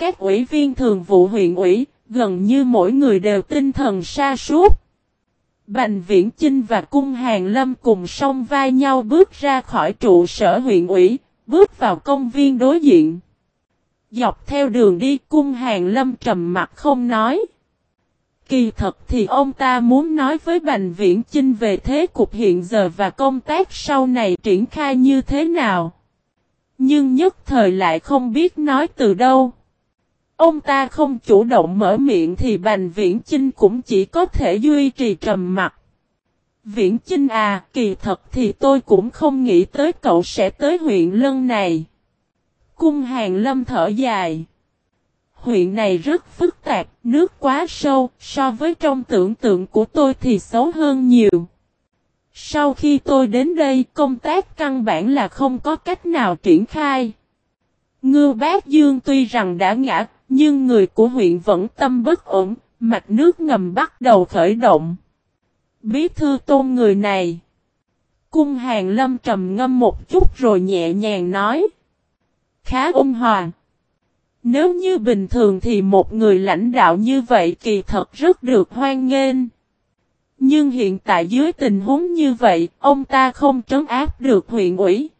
các ủy viên thường vụ huyện ủy, gần như mỗi người đều tinh thần sa sút Bành Viễn Chinh và Cung Hàng Lâm cùng song vai nhau bước ra khỏi trụ sở huyện ủy, bước vào công viên đối diện. Dọc theo đường đi Cung Hàng Lâm trầm mặt không nói. Kỳ thật thì ông ta muốn nói với Bành Viễn Chinh về thế cục hiện giờ và công tác sau này triển khai như thế nào. Nhưng nhất thời lại không biết nói từ đâu. Ông ta không chủ động mở miệng thì Bành Viễn Chinh cũng chỉ có thể duy trì trầm mặt. Viễn Chinh à, kỳ thật thì tôi cũng không nghĩ tới cậu sẽ tới huyện Lân này. Cung hàng lâm thở dài. Huyện này rất phức tạp, nước quá sâu, so với trong tưởng tượng của tôi thì xấu hơn nhiều. Sau khi tôi đến đây, công tác căn bản là không có cách nào triển khai. Ngư Bác Dương tuy rằng đã ngã, nhưng người của huyện vẫn tâm bất ổn, mạch nước ngầm bắt đầu khởi động. Bí thư tôn người này. Cung hàng lâm trầm ngâm một chút rồi nhẹ nhàng nói. Khá ôn hòa. Nếu như bình thường thì một người lãnh đạo như vậy kỳ thật rất được hoan nghênh. Nhưng hiện tại dưới tình huống như vậy, ông ta không trấn áp được huyện ủy.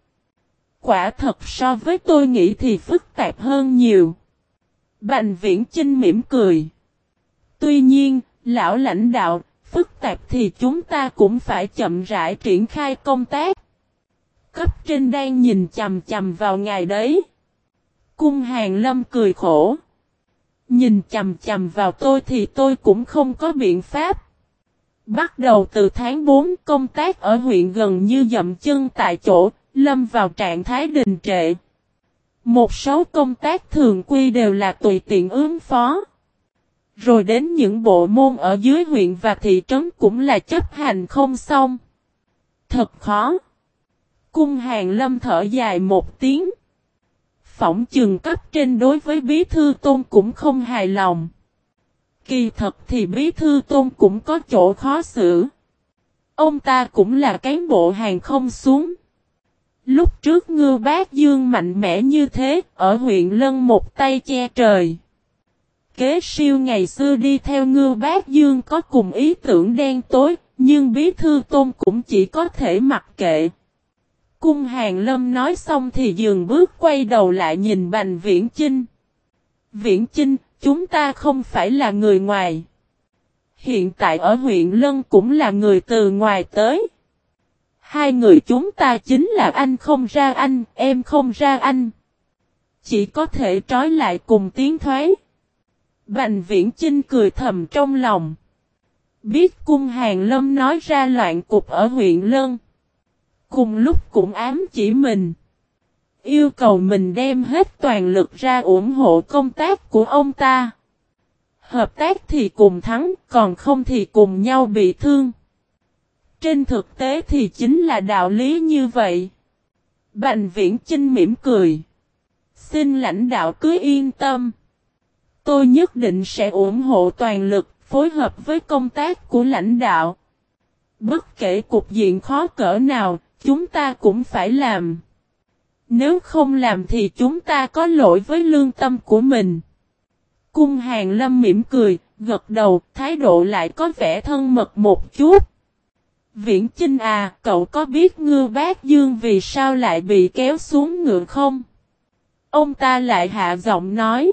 Quả thật so với tôi nghĩ thì phức tạp hơn nhiều. Bành viễn Trinh mỉm cười. Tuy nhiên, lão lãnh đạo, phức tạp thì chúng ta cũng phải chậm rãi triển khai công tác. Cấp trên đang nhìn chầm chầm vào ngày đấy. Cung hàng lâm cười khổ. Nhìn chầm chầm vào tôi thì tôi cũng không có biện pháp. Bắt đầu từ tháng 4 công tác ở huyện gần như dậm chân tại chỗ, lâm vào trạng thái đình trệ. Một số công tác thường quy đều là tùy tiện ứng phó. Rồi đến những bộ môn ở dưới huyện và thị trấn cũng là chấp hành không xong. Thật khó. Cung hàng lâm thở dài một tiếng. Phỏng chừng cấp trên đối với bí thư tôn cũng không hài lòng. Kỳ thật thì bí thư tôn cũng có chỗ khó xử. Ông ta cũng là cán bộ hàng không xuống. Lúc trước ngư bác dương mạnh mẽ như thế, ở huyện Lân một tay che trời. Kế siêu ngày xưa đi theo ngư bác dương có cùng ý tưởng đen tối, nhưng bí thư tôn cũng chỉ có thể mặc kệ. Cung hàng lâm nói xong thì dừng bước quay đầu lại nhìn bành viễn chinh. Viễn chinh, chúng ta không phải là người ngoài. Hiện tại ở huyện Lân cũng là người từ ngoài tới. Hai người chúng ta chính là anh không ra anh, em không ra anh. Chỉ có thể trói lại cùng tiếng thoái. Bành viễn Trinh cười thầm trong lòng. Biết cung hàng lâm nói ra loạn cục ở huyện Lân. Cùng lúc cũng ám chỉ mình. Yêu cầu mình đem hết toàn lực ra ủng hộ công tác của ông ta. Hợp tác thì cùng thắng, còn không thì cùng nhau bị thương. Trên thực tế thì chính là đạo lý như vậy. Bành viễn Trinh mỉm cười. Xin lãnh đạo cứ yên tâm. Tôi nhất định sẽ ủng hộ toàn lực, phối hợp với công tác của lãnh đạo. Bất kể cục diện khó cỡ nào, chúng ta cũng phải làm. Nếu không làm thì chúng ta có lỗi với lương tâm của mình. Cung hàng lâm mỉm cười, gật đầu, thái độ lại có vẻ thân mật một chút. Viễn Chinh à, cậu có biết ngư bác dương vì sao lại bị kéo xuống ngựa không? Ông ta lại hạ giọng nói.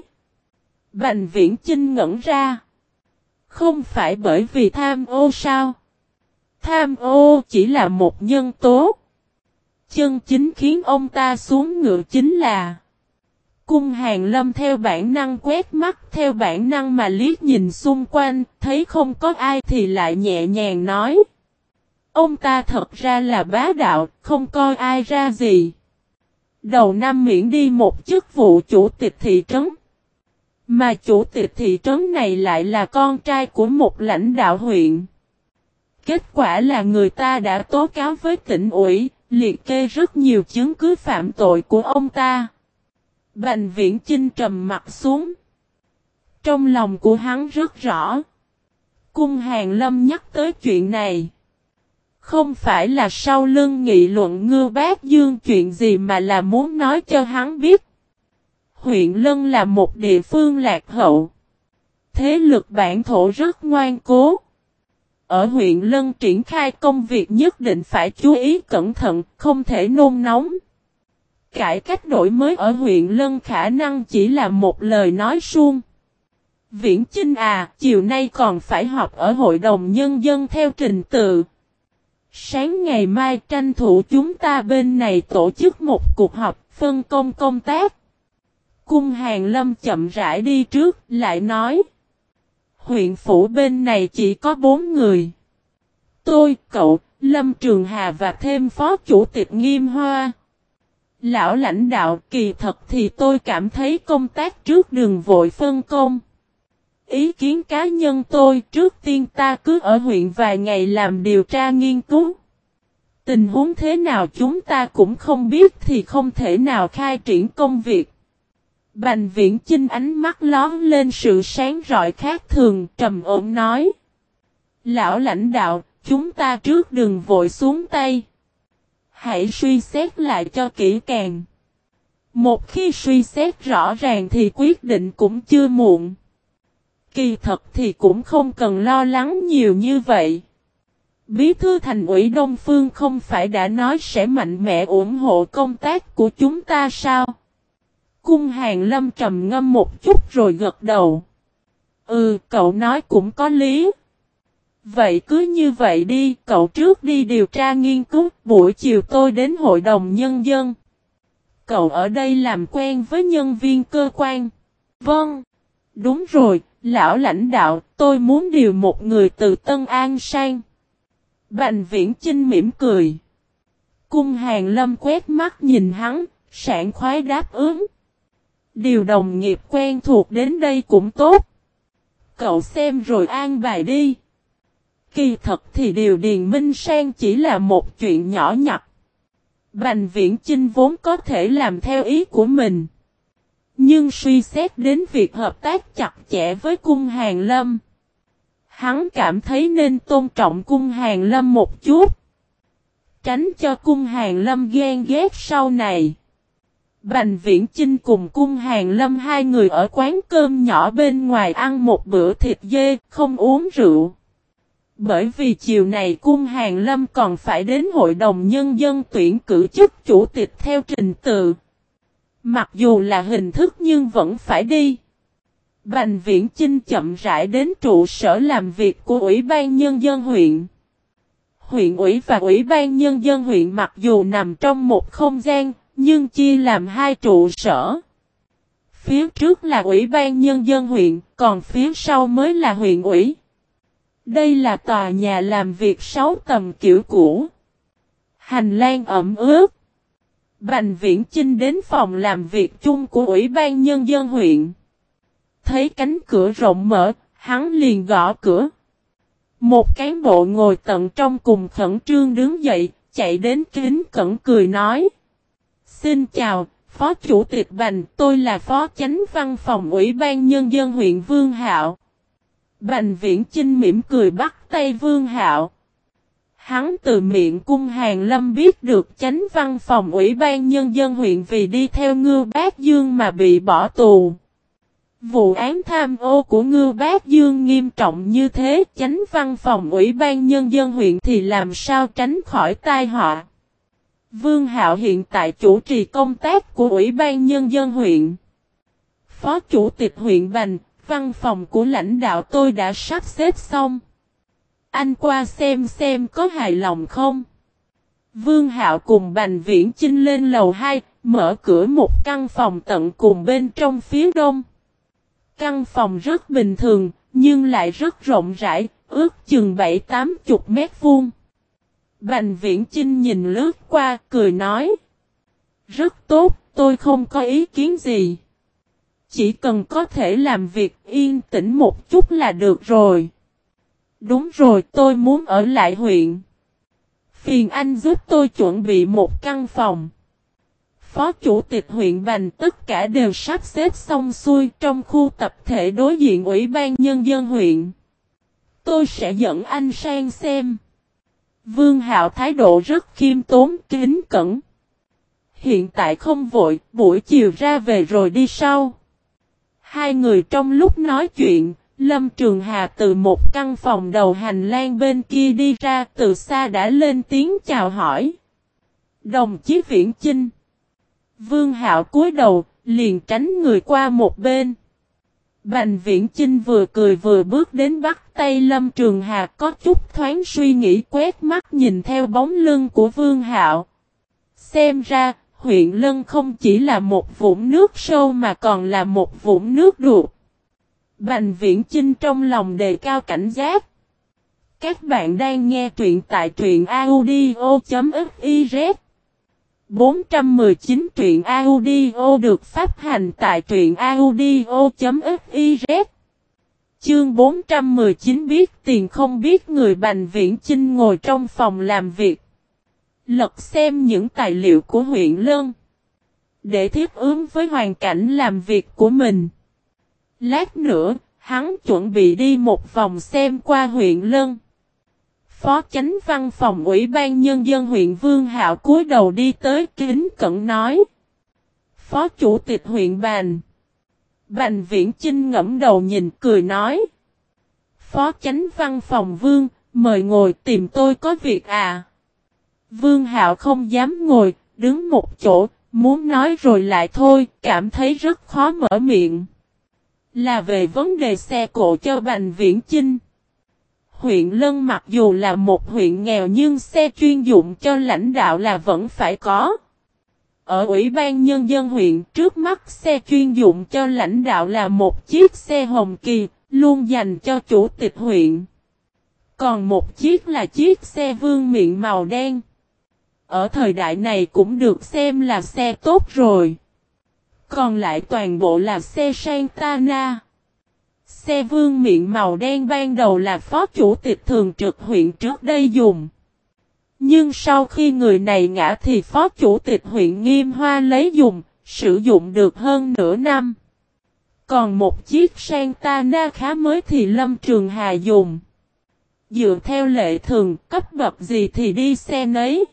Bành viễn Chinh ngẩn ra. Không phải bởi vì tham ô sao? Tham ô chỉ là một nhân tố. Chân chính khiến ông ta xuống ngựa chính là Cung hàng lâm theo bản năng quét mắt theo bản năng mà liếc nhìn xung quanh, thấy không có ai thì lại nhẹ nhàng nói. Ông ta thật ra là bá đạo, không coi ai ra gì. Đầu năm miễn đi một chức vụ chủ tịch thị trấn. Mà chủ tịch thị trấn này lại là con trai của một lãnh đạo huyện. Kết quả là người ta đã tố cáo với tỉnh ủy, liệt kê rất nhiều chứng cứ phạm tội của ông ta. Bành viễn chinh trầm mặt xuống. Trong lòng của hắn rất rõ. Cung hàng lâm nhắc tới chuyện này. Không phải là sau lưng nghị luận ngư bác dương chuyện gì mà là muốn nói cho hắn biết. huyện Lân là một địa phương lạc hậu. Thế lực bản thổ rất ngoan cố. Ở huyện Lân triển khai công việc nhất định phải chú ý cẩn thận, không thể nôn nóng. Cải cách đổi mới ở huyện Lân khả năng chỉ là một lời nói suông. Viễn Chinh à, chiều nay còn phải họp ở Hội đồng Nhân dân theo trình tự. Sáng ngày mai tranh thủ chúng ta bên này tổ chức một cuộc họp phân công công tác. Cung hàng lâm chậm rãi đi trước, lại nói. Huyện phủ bên này chỉ có bốn người. Tôi, cậu, Lâm Trường Hà và thêm phó chủ tịch Nghiêm Hoa. Lão lãnh đạo kỳ thật thì tôi cảm thấy công tác trước đường vội phân công. Ý kiến cá nhân tôi trước tiên ta cứ ở huyện vài ngày làm điều tra nghiên cứu. Tình huống thế nào chúng ta cũng không biết thì không thể nào khai triển công việc. Bành viễn chinh ánh mắt lón lên sự sáng rọi khác thường trầm ổn nói. Lão lãnh đạo, chúng ta trước đừng vội xuống tay. Hãy suy xét lại cho kỹ càng. Một khi suy xét rõ ràng thì quyết định cũng chưa muộn. Kỳ thật thì cũng không cần lo lắng nhiều như vậy. Bí thư thành ủy Đông Phương không phải đã nói sẽ mạnh mẽ ủng hộ công tác của chúng ta sao? Cung hàng lâm trầm ngâm một chút rồi gật đầu. Ừ, cậu nói cũng có lý. Vậy cứ như vậy đi, cậu trước đi điều tra nghiên cứu, buổi chiều tôi đến hội đồng nhân dân. Cậu ở đây làm quen với nhân viên cơ quan. Vâng. Đúng rồi, lão lãnh đạo, tôi muốn điều một người từ Tân An sang. Bành viễn Trinh mỉm cười. Cung hàng lâm quét mắt nhìn hắn, sảng khoái đáp ứng. Điều đồng nghiệp quen thuộc đến đây cũng tốt. Cậu xem rồi an bài đi. Kỳ thật thì điều Điền Minh Sang chỉ là một chuyện nhỏ nhặt. Bành viễn Trinh vốn có thể làm theo ý của mình. Nhưng suy xét đến việc hợp tác chặt chẽ với cung hàng lâm. Hắn cảm thấy nên tôn trọng cung hàng lâm một chút. Tránh cho cung hàng lâm ghen ghét sau này. Bành viễn Chinh cùng cung hàng lâm hai người ở quán cơm nhỏ bên ngoài ăn một bữa thịt dê, không uống rượu. Bởi vì chiều này cung hàng lâm còn phải đến hội đồng nhân dân tuyển cử chức chủ tịch theo trình tự. Mặc dù là hình thức nhưng vẫn phải đi. Bành Viễn Chinh chậm rãi đến trụ sở làm việc của Ủy ban Nhân dân huyện. Huyện ủy và Ủy ban Nhân dân huyện mặc dù nằm trong một không gian, nhưng chia làm hai trụ sở. Phía trước là Ủy ban Nhân dân huyện, còn phía sau mới là huyện ủy. Đây là tòa nhà làm việc sáu tầng kiểu cũ. Hành lang ẩm ướt. Bành Viễn Chinh đến phòng làm việc chung của Ủy ban Nhân dân huyện thấy cánh cửa rộng mở, hắn liền gõ cửa. Một cán bộ ngồi tận trong cùng khẩn trương đứng dậy, chạy đến kính cẩn cười nói. Xin chào, Phó Chủ tịch Bành, tôi là Phó Chánh Văn phòng Ủy ban Nhân dân huyện Vương Hạo. Bành Viễn Chinh mỉm cười bắt tay Vương Hạo. Hắn từ miệng cung hàng lâm biết được chánh văn phòng Ủy ban Nhân dân huyện vì đi theo ngư bác dương mà bị bỏ tù. Vụ án tham ô của ngư Bác Dương nghiêm trọng như thế, chánh văn phòng Ủy ban Nhân dân huyện thì làm sao tránh khỏi tai họa. Vương Hạo hiện tại chủ trì công tác của Ủy ban Nhân dân huyện. Phó Chủ tịch huyện Bành, văn phòng của lãnh đạo tôi đã sắp xếp xong. Anh qua xem xem có hài lòng không? Vương Hạo cùng Bành Viễn Chinh lên lầu 2, mở cửa một căn phòng tận cùng bên trong phía đông. Căn phòng rất bình thường, nhưng lại rất rộng rãi, ước chừng 7-80 mét vuông. Bành viễn chinh nhìn lướt qua, cười nói. Rất tốt, tôi không có ý kiến gì. Chỉ cần có thể làm việc yên tĩnh một chút là được rồi. Đúng rồi, tôi muốn ở lại huyện. Phiền anh giúp tôi chuẩn bị một căn phòng. Phó Chủ tịch huyện Bành tất cả đều sắp xếp xong xuôi trong khu tập thể đối diện Ủy ban Nhân dân huyện. Tôi sẽ dẫn anh sang xem. Vương Hạo thái độ rất khiêm tốn, kính cẩn. hiện tại không vội, buổi chiều ra về rồi đi sau. Hai người trong lúc nói chuyện, Lâm Trường Hà từ một căn phòng đầu hành lang bên kia đi ra từ xa đã lên tiếng chào hỏi. Đồng chí Viễn Chinh. Vương Hạo cúi đầu, liền tránh người qua một bên. Bành Viễn Chinh vừa cười vừa bước đến bắt tay Lâm Trường Hà có chút thoáng suy nghĩ quét mắt nhìn theo bóng lưng của Vương Hạo. Xem ra, huyện Lân không chỉ là một vũng nước sâu mà còn là một vũng nước đục. Bành Viễn Chinh trong lòng đề cao cảnh giác. Các bạn đang nghe truyện tại truyện audio.fiz 419 truyện audio được phát hành tại truyện audio.fiz Chương 419 biết tiền không biết người Bành Viễn Chinh ngồi trong phòng làm việc. Lật xem những tài liệu của huyện Lân. Để thiết ứng với hoàn cảnh làm việc của mình. Lát nữa, hắn chuẩn bị đi một vòng xem qua huyện Lân. Phó chánh văn phòng Ủy ban Nhân dân huyện Vương Hạo cúi đầu đi tới kính cẩn nói. Phó chủ tịch huyện Bành. Bành Viễn Chinh ngẫm đầu nhìn cười nói. Phó chánh văn phòng Vương, mời ngồi tìm tôi có việc à. Vương Hạo không dám ngồi, đứng một chỗ, muốn nói rồi lại thôi, cảm thấy rất khó mở miệng. Là về vấn đề xe cộ cho Bành Viễn Chinh. Huyện Lân mặc dù là một huyện nghèo nhưng xe chuyên dụng cho lãnh đạo là vẫn phải có. Ở Ủy ban Nhân dân huyện trước mắt xe chuyên dụng cho lãnh đạo là một chiếc xe hồng kỳ, luôn dành cho chủ tịch huyện. Còn một chiếc là chiếc xe vương miệng màu đen. Ở thời đại này cũng được xem là xe tốt rồi. Còn lại toàn bộ là xe Santana. Xe vương miệng màu đen ban đầu là phó chủ tịch thường trực huyện trước đây dùng. Nhưng sau khi người này ngã thì phó chủ tịch huyện Nghiêm Hoa lấy dùng, sử dụng được hơn nửa năm. Còn một chiếc Santana khá mới thì Lâm Trường Hà dùng. Dựa theo lệ thường cấp bậc gì thì đi xe nấy.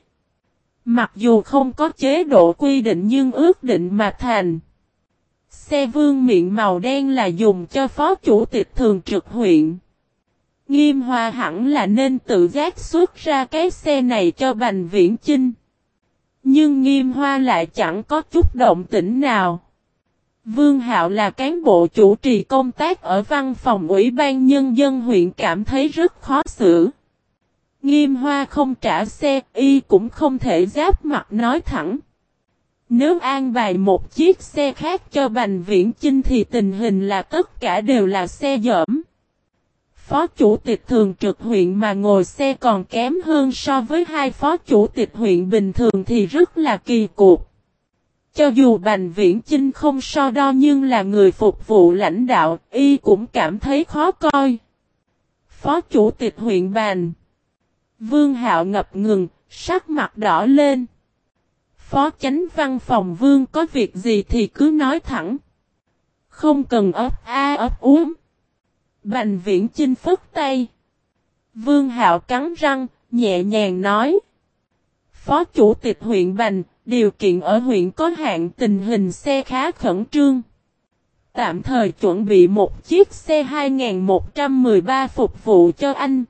Mặc dù không có chế độ quy định nhưng ước định mà thành. Xe vương miệng màu đen là dùng cho phó chủ tịch thường trực huyện. Nghiêm hòa hẳn là nên tự giác xuất ra cái xe này cho Bành Viễn Chinh. Nhưng nghiêm hoa lại chẳng có chút động tĩnh nào. Vương Hạo là cán bộ chủ trì công tác ở văn phòng Ủy ban Nhân dân huyện cảm thấy rất khó xử. Nghiêm hoa không trả xe, y cũng không thể giáp mặt nói thẳng. Nếu an bài một chiếc xe khác cho Bành Viễn Chinh thì tình hình là tất cả đều là xe dởm. Phó chủ tịch thường trực huyện mà ngồi xe còn kém hơn so với hai phó chủ tịch huyện bình thường thì rất là kỳ cục. Cho dù Bành Viễn Chinh không so đo nhưng là người phục vụ lãnh đạo, y cũng cảm thấy khó coi. Phó chủ tịch huyện Bành Vương Hạo ngập ngừng, sắc mặt đỏ lên. Phó chánh văn phòng vương có việc gì thì cứ nói thẳng. Không cần ấp a ấp uống. Bành viễn chinh phức tay. Vương hạo cắn răng, nhẹ nhàng nói. Phó chủ tịch huyện Bành, điều kiện ở huyện có hạn tình hình xe khá khẩn trương. Tạm thời chuẩn bị một chiếc xe 2113 phục vụ cho anh.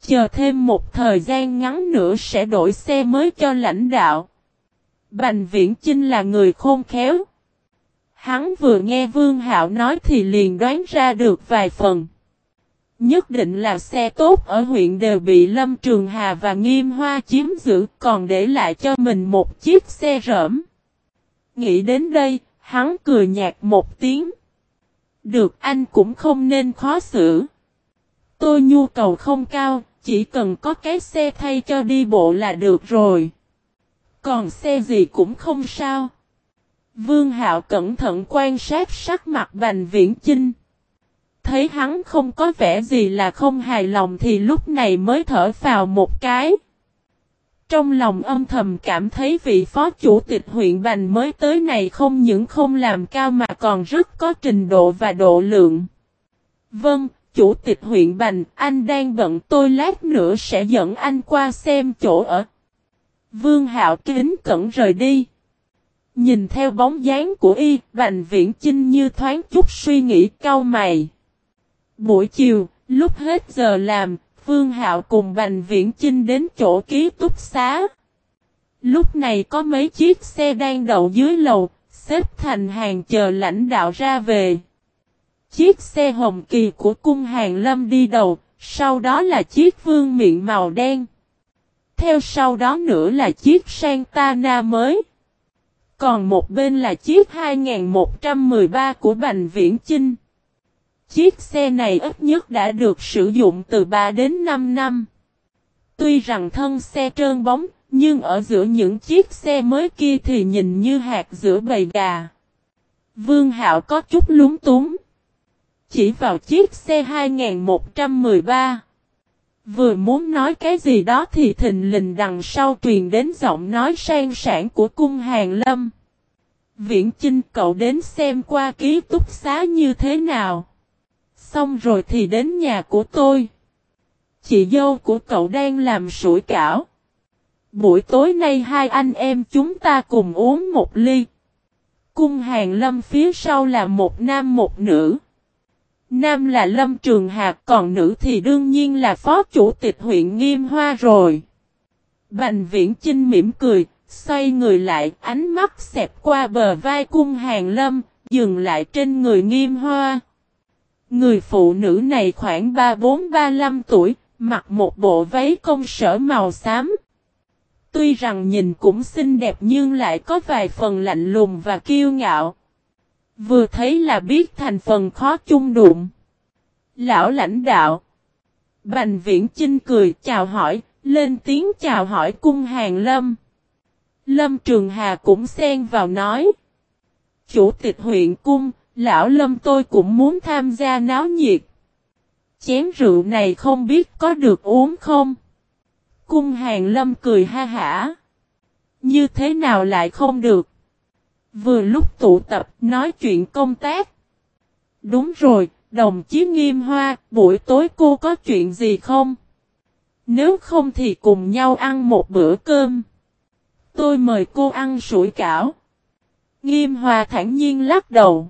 Chờ thêm một thời gian ngắn nữa sẽ đổi xe mới cho lãnh đạo. Bành Viễn Chinh là người khôn khéo. Hắn vừa nghe Vương Hạo nói thì liền đoán ra được vài phần. Nhất định là xe tốt ở huyện đều bị Lâm Trường Hà và Nghiêm Hoa chiếm giữ còn để lại cho mình một chiếc xe rỡm. Nghĩ đến đây, hắn cười nhạt một tiếng. Được anh cũng không nên khó xử. Tôi nhu cầu không cao, chỉ cần có cái xe thay cho đi bộ là được rồi. Còn xe gì cũng không sao. Vương Hạo cẩn thận quan sát sắc mặt Bành Viễn Chinh. Thấy hắn không có vẻ gì là không hài lòng thì lúc này mới thở vào một cái. Trong lòng âm thầm cảm thấy vị phó chủ tịch huyện Bành mới tới này không những không làm cao mà còn rất có trình độ và độ lượng. Vâng, chủ tịch huyện Bành, anh đang bận tôi lát nữa sẽ dẫn anh qua xem chỗ ở. Vương Hạo kính cẩn rời đi. Nhìn theo bóng dáng của y, Bành Viễn Chinh như thoáng chút suy nghĩ cau mày. Buổi chiều, lúc hết giờ làm, Vương Hạo cùng Bành Viễn Chinh đến chỗ ký túc xá. Lúc này có mấy chiếc xe đang đậu dưới lầu, xếp thành hàng chờ lãnh đạo ra về. Chiếc xe hồng kỳ của cung hàng lâm đi đầu, sau đó là chiếc vương miệng màu đen. Theo sau đó nữa là chiếc Santana mới. Còn một bên là chiếc 2113 của Bành Viễn Chinh. Chiếc xe này ít nhất đã được sử dụng từ 3 đến 5 năm. Tuy rằng thân xe trơn bóng, nhưng ở giữa những chiếc xe mới kia thì nhìn như hạt giữa bầy gà. Vương Hạo có chút lúng túng. Chỉ vào chiếc xe 2113. Vừa muốn nói cái gì đó thì thình lình đằng sau truyền đến giọng nói sang sản của cung hàng lâm. Viễn Chinh, cậu đến xem qua ký túc xá như thế nào. Xong rồi thì đến nhà của tôi. Chị dâu của cậu đang làm sủi cảo. Buổi tối nay hai anh em chúng ta cùng uống một ly. Cung hàng lâm phía sau là một nam một nữ. Nam là Lâm Trường Hạc còn nữ thì đương nhiên là phó chủ tịch huyện Nghiêm Hoa rồi. Bành viễn Trinh mỉm cười, xoay người lại, ánh mắt xẹp qua bờ vai cung hàng lâm, dừng lại trên người Nghiêm Hoa. Người phụ nữ này khoảng 34-35 tuổi, mặc một bộ váy công sở màu xám. Tuy rằng nhìn cũng xinh đẹp nhưng lại có vài phần lạnh lùng và kiêu ngạo. Vừa thấy là biết thành phần khó chung đụng. Lão lãnh đạo. Bành viễn chinh cười chào hỏi, lên tiếng chào hỏi cung hàng lâm. Lâm Trường Hà cũng xen vào nói. Chủ tịch huyện cung, lão lâm tôi cũng muốn tham gia náo nhiệt. Chén rượu này không biết có được uống không? Cung hàng lâm cười ha hả. Như thế nào lại không được? Vừa lúc tụ tập nói chuyện công tác. Đúng rồi, đồng chí Nghiêm Hoa, buổi tối cô có chuyện gì không? Nếu không thì cùng nhau ăn một bữa cơm. Tôi mời cô ăn sủi cảo. Nghiêm Hoa thản nhiên lắc đầu.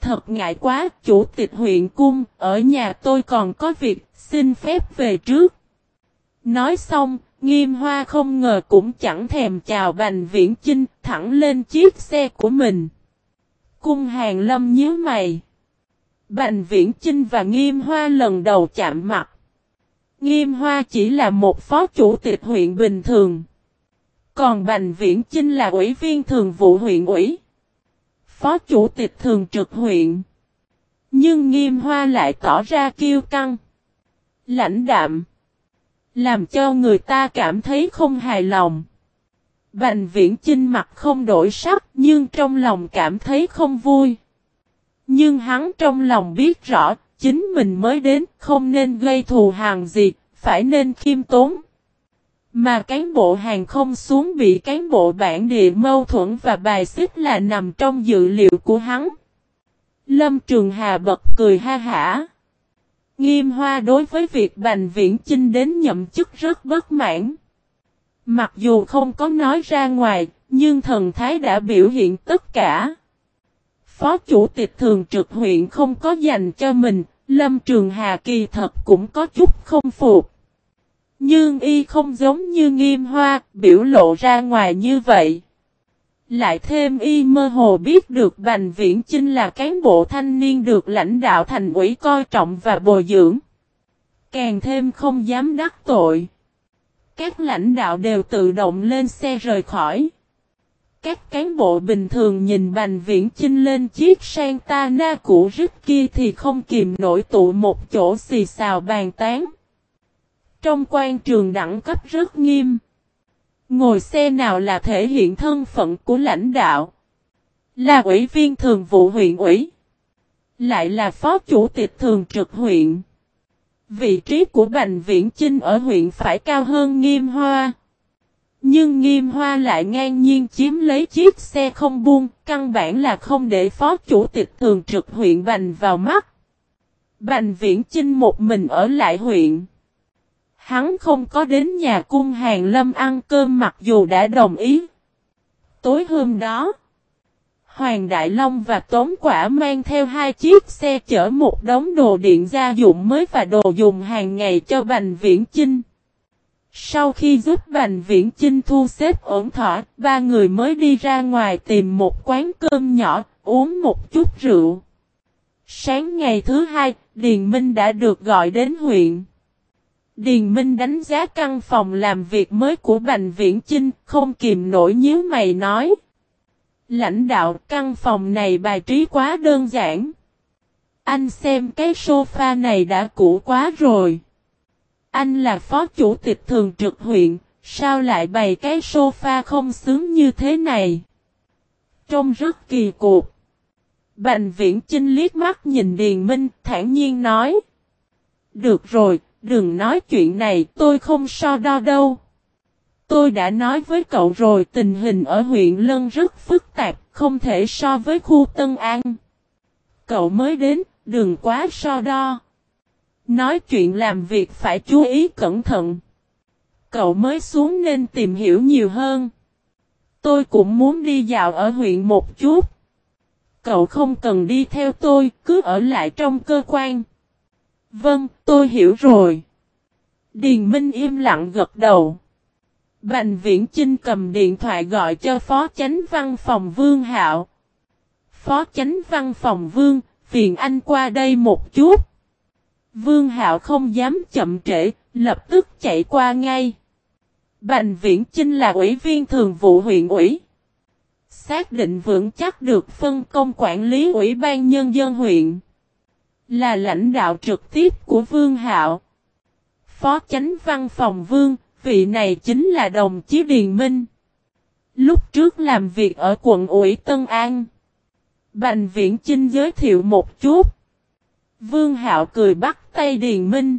Thật ngại quá, chủ tịch huyện cung, ở nhà tôi còn có việc, xin phép về trước. Nói xong, Nghiêm hoa không ngờ cũng chẳng thèm chào Bành Viễn Chinh, thẳng lên chiếc xe của mình. Cung hàng lâm nhớ mày. Bành Viễn Chinh và Nghiêm hoa lần đầu chạm mặt. Nghiêm hoa chỉ là một phó chủ tịch huyện bình thường. Còn Bành Viễn Chinh là ủy viên thường vụ huyện ủy. Phó chủ tịch thường trực huyện. Nhưng Nghiêm hoa lại tỏ ra kiêu căng. Lãnh đạm. Làm cho người ta cảm thấy không hài lòng. Bành viễn chinh mặt không đổi sắc nhưng trong lòng cảm thấy không vui. Nhưng hắn trong lòng biết rõ, chính mình mới đến, không nên gây thù hàng gì, phải nên khiêm tốn. Mà cán bộ hàng không xuống bị cán bộ bản địa mâu thuẫn và bài xích là nằm trong dự liệu của hắn. Lâm Trường Hà bật cười ha hả. Nghiêm hoa đối với việc Bành Viễn Chinh đến nhậm chức rất bất mãn. Mặc dù không có nói ra ngoài, nhưng thần thái đã biểu hiện tất cả. Phó chủ tịch thường trực huyện không có dành cho mình, Lâm Trường Hà kỳ thật cũng có chút không phục. Nhưng y không giống như nghiêm hoa, biểu lộ ra ngoài như vậy. Lại thêm y mơ hồ biết được Bành Viễn Chinh là cán bộ thanh niên được lãnh đạo thành ủy coi trọng và bồi dưỡng. Càng thêm không dám đắc tội. Các lãnh đạo đều tự động lên xe rời khỏi. Các cán bộ bình thường nhìn Bành Viễn Chinh lên chiếc Santana cũ rít kia thì không kìm nổi tụ một chỗ xì xào bàn tán. Trong quan trường đẳng cấp rất nghiêm. Ngồi xe nào là thể hiện thân phận của lãnh đạo. Là ủy viên thường vụ huyện ủy. Lại là phó chủ tịch thường trực huyện. Vị trí của Bành Viễn Chinh ở huyện phải cao hơn Nghiêm Hoa. Nhưng Nghiêm Hoa lại ngang nhiên chiếm lấy chiếc xe không buông, căn bản là không để phó chủ tịch thường trực huyện Bành vào mắt. Bành Viễn Chinh một mình ở lại huyện. Hắn không có đến nhà cung hàng lâm ăn cơm mặc dù đã đồng ý. Tối hôm đó, Hoàng Đại Long và Tống Quả mang theo hai chiếc xe chở một đống đồ điện gia dụng mới và đồ dùng hàng ngày cho Bành Viễn Chinh. Sau khi giúp Bành Viễn Chinh thu xếp ổn thỏa, ba người mới đi ra ngoài tìm một quán cơm nhỏ, uống một chút rượu. Sáng ngày thứ hai, Điền Minh đã được gọi đến huyện. Điền Minh đánh giá căn phòng làm việc mới của Bành Viễn Chinh, không kìm nổi nhíu mày nói. Lãnh đạo căn phòng này bài trí quá đơn giản. Anh xem cái sofa này đã cũ quá rồi. Anh là phó chủ tịch thường trực huyện, sao lại bày cái sofa không xứng như thế này? Trông rất kỳ cục. Bành viễn Chinh liếc mắt nhìn Điền Minh, thản nhiên nói. Được rồi, đừng nói chuyện này, tôi không so đo đâu. Tôi đã nói với cậu rồi tình hình ở huyện Lân rất phức tạp, không thể so với khu Tân An. Cậu mới đến, đừng quá so đo. Nói chuyện làm việc phải chú ý cẩn thận. Cậu mới xuống nên tìm hiểu nhiều hơn. Tôi cũng muốn đi dạo ở huyện một chút. Cậu không cần đi theo tôi, cứ ở lại trong cơ quan. Vâng, tôi hiểu rồi. Điền Minh im lặng gật đầu. Bành Viễn Chinh cầm điện thoại gọi cho Phó Chánh Văn phòng Vương Hạo. Phó Chánh Văn phòng Vương, phiền anh qua đây một chút. Vương Hạo không dám chậm trễ, lập tức chạy qua ngay. Bành Viễn Chinh là ủy viên thường vụ huyện ủy. Xác định vững chắc được phân công quản lý ủy ban nhân dân huyện. Là lãnh đạo trực tiếp của Vương Hạo. Phó chánh văn phòng Vương, vị này chính là đồng chí Điền Minh. Lúc trước làm việc ở quận ủy Tân An. Bành Viễn Chinh giới thiệu một chút. Vương Hạo cười bắt tay Điền Minh.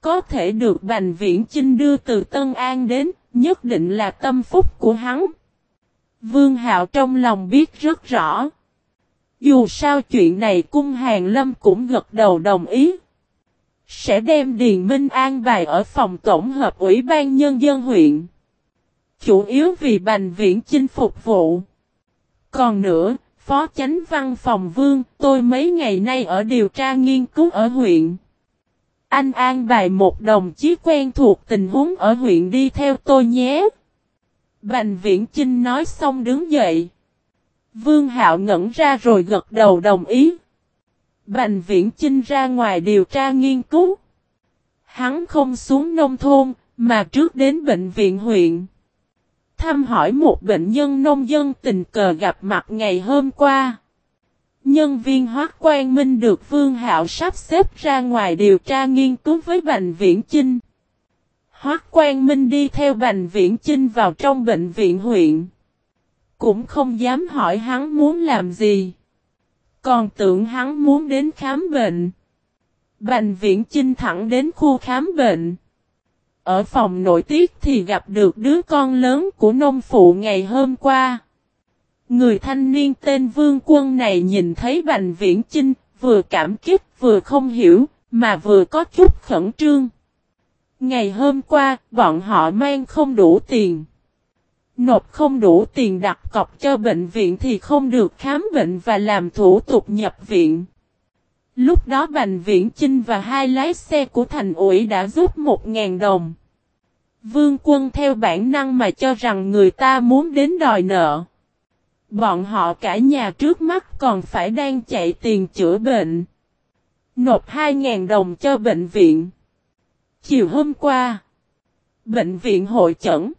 Có thể được Bành Viễn Chinh đưa từ Tân An đến, nhất định là tâm phúc của hắn. Vương Hạo trong lòng biết rất rõ. Dù sao chuyện này cung hàng lâm cũng gật đầu đồng ý. Sẽ đem Điền Minh an bài ở phòng tổng hợp Ủy ban Nhân dân huyện. Chủ yếu vì Bành Viễn chinh phục vụ. Còn nữa, Phó Chánh Văn Phòng Vương, tôi mấy ngày nay ở điều tra nghiên cứu ở huyện. Anh an bài một đồng chí quen thuộc tình huống ở huyện đi theo tôi nhé. Bành Viễn Chinh nói xong đứng dậy. Vương Hạo ngẩn ra rồi gật đầu đồng ý. Bành Viễn Chinh ra ngoài điều tra nghiên cứu. Hắn không xuống nông thôn, mà trước đến bệnh viện huyện. Thăm hỏi một bệnh nhân nông dân tình cờ gặp mặt ngày hôm qua. Nhân viên hoác quan minh được Vương Hạo sắp xếp ra ngoài điều tra nghiên cứu với Bành Viễn Chinh. Hoác Quan Minh đi theo Bành Viễn Chinh vào trong bệnh viện huyện. Cũng không dám hỏi hắn muốn làm gì. Còn tưởng hắn muốn đến khám bệnh. Bành Viễn Chinh thẳng đến khu khám bệnh. Ở phòng nội tiết thì gặp được đứa con lớn của nông phụ ngày hôm qua. Người thanh niên tên Vương Quân này nhìn thấy Bành Viễn Chinh, vừa cảm kích vừa không hiểu, mà vừa có chút khẩn trương. Ngày hôm qua, bọn họ mang không đủ tiền. Nộp không đủ tiền đặt cọc cho bệnh viện thì không được khám bệnh và làm thủ tục nhập viện. Lúc đó Bành Viễn Chinh và hai lái xe của thành ủy đã giúp 1.000 đồng. Vương quân theo bản năng mà cho rằng người ta muốn đến đòi nợ. Bọn họ cả nhà trước mắt còn phải đang chạy tiền chữa bệnh. Nộp 2.000 đồng cho bệnh viện. Chiều hôm qua, bệnh viện hội chẩn.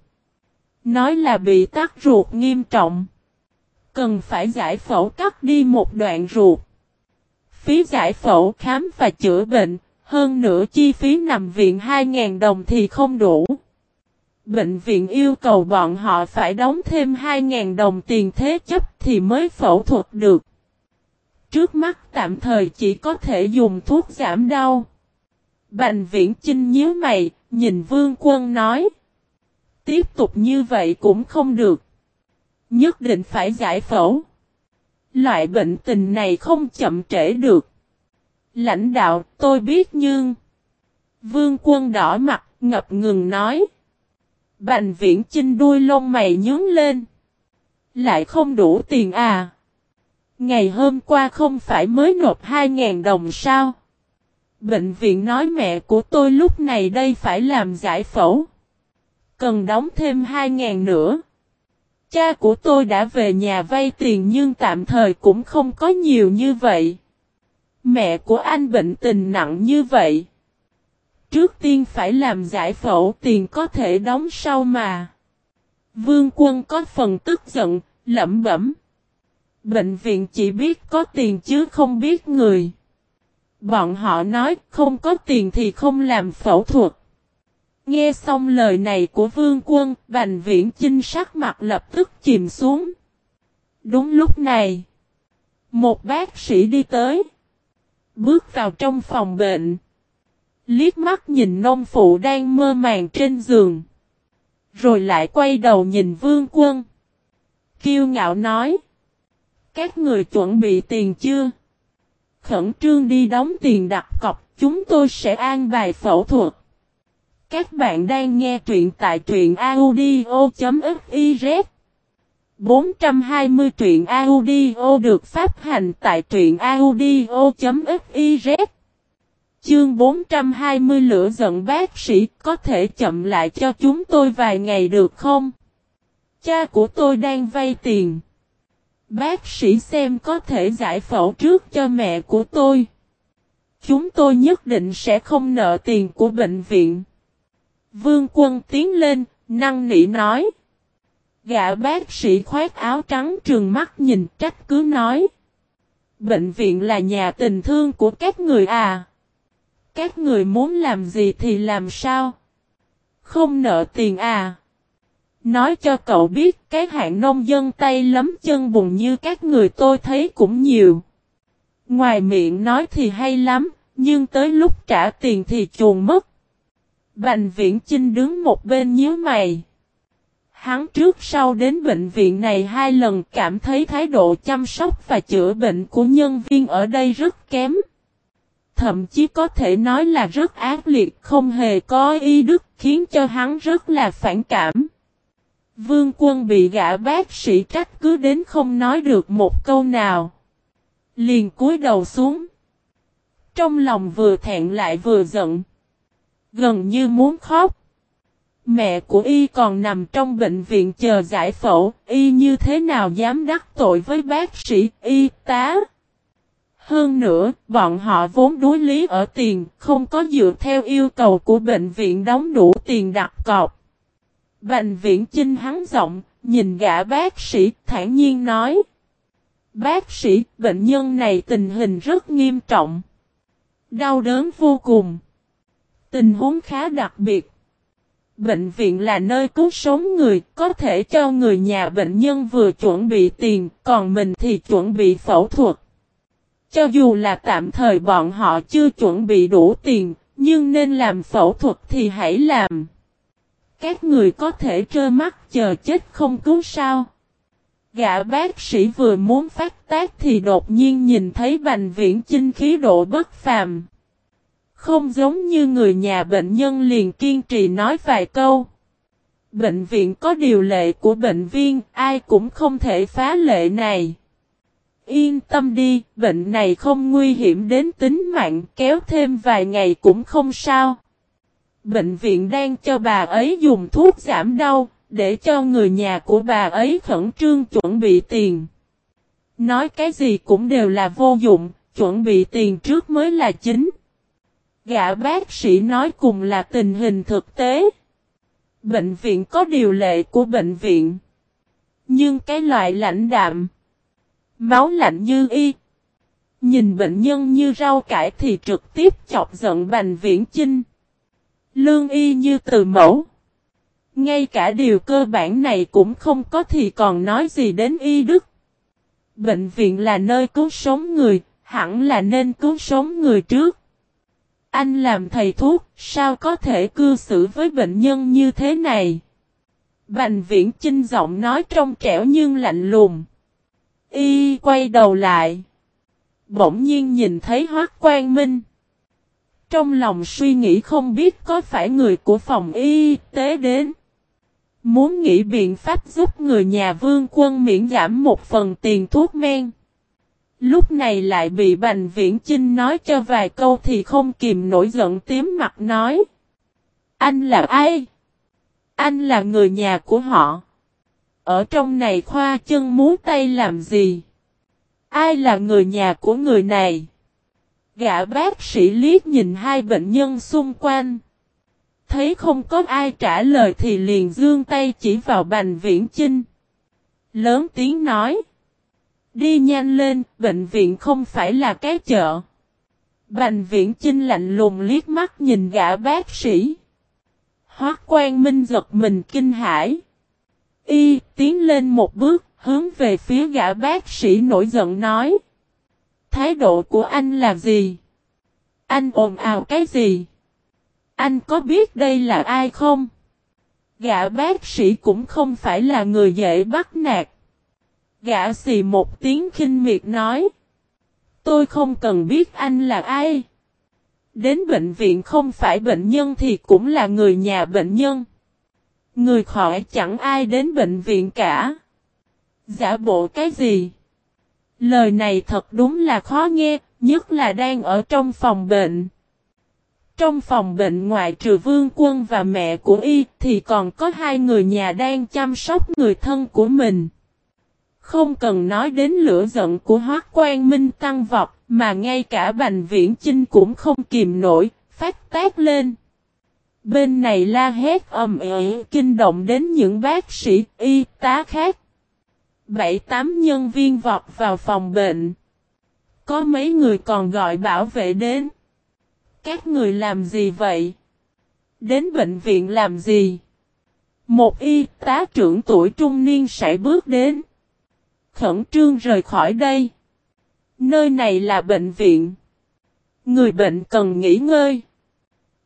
Nói là bị tắc ruột nghiêm trọng. Cần phải giải phẫu cắt đi một đoạn ruột. Phí giải phẫu khám và chữa bệnh, hơn nữa chi phí nằm viện 2.000 đồng thì không đủ. Bệnh viện yêu cầu bọn họ phải đóng thêm 2.000 đồng tiền thế chấp thì mới phẫu thuật được. Trước mắt tạm thời chỉ có thể dùng thuốc giảm đau. Bành viễn chinh nhíu mày, nhìn vương quân nói. Tiếp tục như vậy cũng không được. Nhất định phải giải phẫu. Loại bệnh tình này không chậm trễ được. Lãnh đạo, tôi biết nhưng... Vương quân đỏ mặt, ngập ngừng nói. Bành viễn chinh đuôi lông mày nhướng lên. Lại không đủ tiền à? Ngày hôm qua không phải mới nộp 2.000 đồng sao? Bệnh viện nói mẹ của tôi lúc này đây phải làm giải phẫu. Cần đóng thêm 2.000 nữa. Cha của tôi đã về nhà vay tiền nhưng tạm thời cũng không có nhiều như vậy. Mẹ của anh bệnh tình nặng như vậy. Trước tiên phải làm giải phẫu tiền có thể đóng sau mà. Vương quân có phần tức giận, lẩm bẩm. Bệnh viện chỉ biết có tiền chứ không biết người. Bọn họ nói không có tiền thì không làm phẫu thuật. Nghe xong lời này của vương quân, Bành viễn chinh sắc mặt lập tức chìm xuống. Đúng lúc này, một bác sĩ đi tới, bước vào trong phòng bệnh, liếc mắt nhìn nông phụ đang mơ màng trên giường, rồi lại quay đầu nhìn vương quân. Kiêu ngạo nói, các người chuẩn bị tiền chưa? Khẩn trương đi đóng tiền đặt cọc, chúng tôi sẽ an bài phẫu thuật. Các bạn đang nghe truyện tại truyện audio.fiz 420 truyện audio được phát hành tại truyện audio.fiz Chương 420 lửa giận bác sĩ có thể chậm lại cho chúng tôi vài ngày được không? Cha của tôi đang vay tiền. Bác sĩ xem có thể giải phẫu trước cho mẹ của tôi. Chúng tôi nhất định sẽ không nợ tiền của bệnh viện. Vương quân tiến lên, năng nỉ nói. Gã bác sĩ khoét áo trắng trường mắt nhìn trách cứ nói. Bệnh viện là nhà tình thương của các người à. Các người muốn làm gì thì làm sao? Không nợ tiền à. Nói cho cậu biết cái hạng nông dân tay lấm chân bùn như các người tôi thấy cũng nhiều. Ngoài miệng nói thì hay lắm, nhưng tới lúc trả tiền thì chuồn mất. Bành viễn Chinh đứng một bên nhíu mày. Hắn trước sau đến bệnh viện này hai lần cảm thấy thái độ chăm sóc và chữa bệnh của nhân viên ở đây rất kém. Thậm chí có thể nói là rất ác liệt, không hề có ý đức, khiến cho hắn rất là phản cảm. Vương quân bị gã bác sĩ trách cứ đến không nói được một câu nào. Liền cúi đầu xuống. Trong lòng vừa thẹn lại vừa giận gần như muốn khóc. Mẹ của y còn nằm trong bệnh viện chờ giải phẫu, y như thế nào dám đắc tội với bác sĩ, y tá. Hơn nữa, bọn họ vốn đối lý ở tiền, không có dựa theo yêu cầu của bệnh viện đóng đủ tiền đặt cọc. Bệnh viện chinh hắn giọng, nhìn gã bác sĩ, thản nhiên nói. Bác sĩ, bệnh nhân này tình hình rất nghiêm trọng. Đau đớn vô cùng. Tình huống khá đặc biệt. Bệnh viện là nơi cứu sống người, có thể cho người nhà bệnh nhân vừa chuẩn bị tiền, còn mình thì chuẩn bị phẫu thuật. Cho dù là tạm thời bọn họ chưa chuẩn bị đủ tiền, nhưng nên làm phẫu thuật thì hãy làm. Các người có thể trơ mắt chờ chết không cứu sao. Gã bác sĩ vừa muốn phát tác thì đột nhiên nhìn thấy bành viễn chinh khí độ bất phàm. Không giống như người nhà bệnh nhân liền kiên trì nói vài câu. Bệnh viện có điều lệ của bệnh viên, ai cũng không thể phá lệ này. Yên tâm đi, bệnh này không nguy hiểm đến tính mạng, kéo thêm vài ngày cũng không sao. Bệnh viện đang cho bà ấy dùng thuốc giảm đau, để cho người nhà của bà ấy khẩn trương chuẩn bị tiền. Nói cái gì cũng đều là vô dụng, chuẩn bị tiền trước mới là chính. Gã bác sĩ nói cùng là tình hình thực tế. Bệnh viện có điều lệ của bệnh viện. Nhưng cái loại lãnh đạm, máu lạnh như y, nhìn bệnh nhân như rau cải thì trực tiếp chọc giận Bành Viễn Chinh. Lương y như từ mẫu. Ngay cả điều cơ bản này cũng không có thì còn nói gì đến y đức. Bệnh viện là nơi cứu sống người, hẳn là nên cứu sống người trước. Anh làm thầy thuốc, sao có thể cư xử với bệnh nhân như thế này? Bành viễn chinh giọng nói trong trẻo nhưng lạnh lùng. Y quay đầu lại. Bỗng nhiên nhìn thấy hoác quang minh. Trong lòng suy nghĩ không biết có phải người của phòng y tế đến. Muốn nghĩ biện pháp giúp người nhà vương quân miễn giảm một phần tiền thuốc men. Lúc này lại bị Bành Viễn Chinh nói cho vài câu thì không kìm nổi giận tím mặt nói. Anh là ai? Anh là người nhà của họ. Ở trong này khoa chân muốn tay làm gì? Ai là người nhà của người này? Gã bác sĩ liếc nhìn hai bệnh nhân xung quanh. Thấy không có ai trả lời thì liền dương tay chỉ vào Bành Viễn Chinh. Lớn tiếng nói. Đi nhanh lên, bệnh viện không phải là cái chợ. Bành Viễn Chinh lạnh lùng liếc mắt nhìn gã bác sĩ. Hoác quan minh giật mình kinh hãi. Y tiến lên một bước, hướng về phía gã bác sĩ nổi giận nói. Thái độ của anh là gì? Anh ồn ào cái gì? Anh có biết đây là ai không? Gã bác sĩ cũng không phải là người dễ bắt nạt. Gã xì một tiếng khinh miệt nói. Tôi không cần biết anh là ai. Đến bệnh viện không phải bệnh nhân thì cũng là người nhà bệnh nhân. Người khỏi chẳng ai đến bệnh viện cả. Giả bộ cái gì? Lời này thật đúng là khó nghe, nhất là đang ở trong phòng bệnh. Trong phòng bệnh ngoại trừ vương quân và mẹ của y thì còn có hai người nhà đang chăm sóc người thân của mình. Không cần nói đến lửa giận của Hoác Quan Minh tăng vọt, mà ngay cả Bành Viễn Chinh cũng không kìm nổi, phát tác lên. Bên này la hét ầm ĩ kinh động đến những bác sĩ y tá khác. Bảy tám nhân viên vọt vào phòng bệnh. Có mấy người còn gọi bảo vệ đến. Các người làm gì vậy? Đến bệnh viện làm gì? Một y tá trưởng tuổi trung niên sẽ bước đến. Khẩn trương rời khỏi đây. Nơi này là bệnh viện. Người bệnh cần nghỉ ngơi.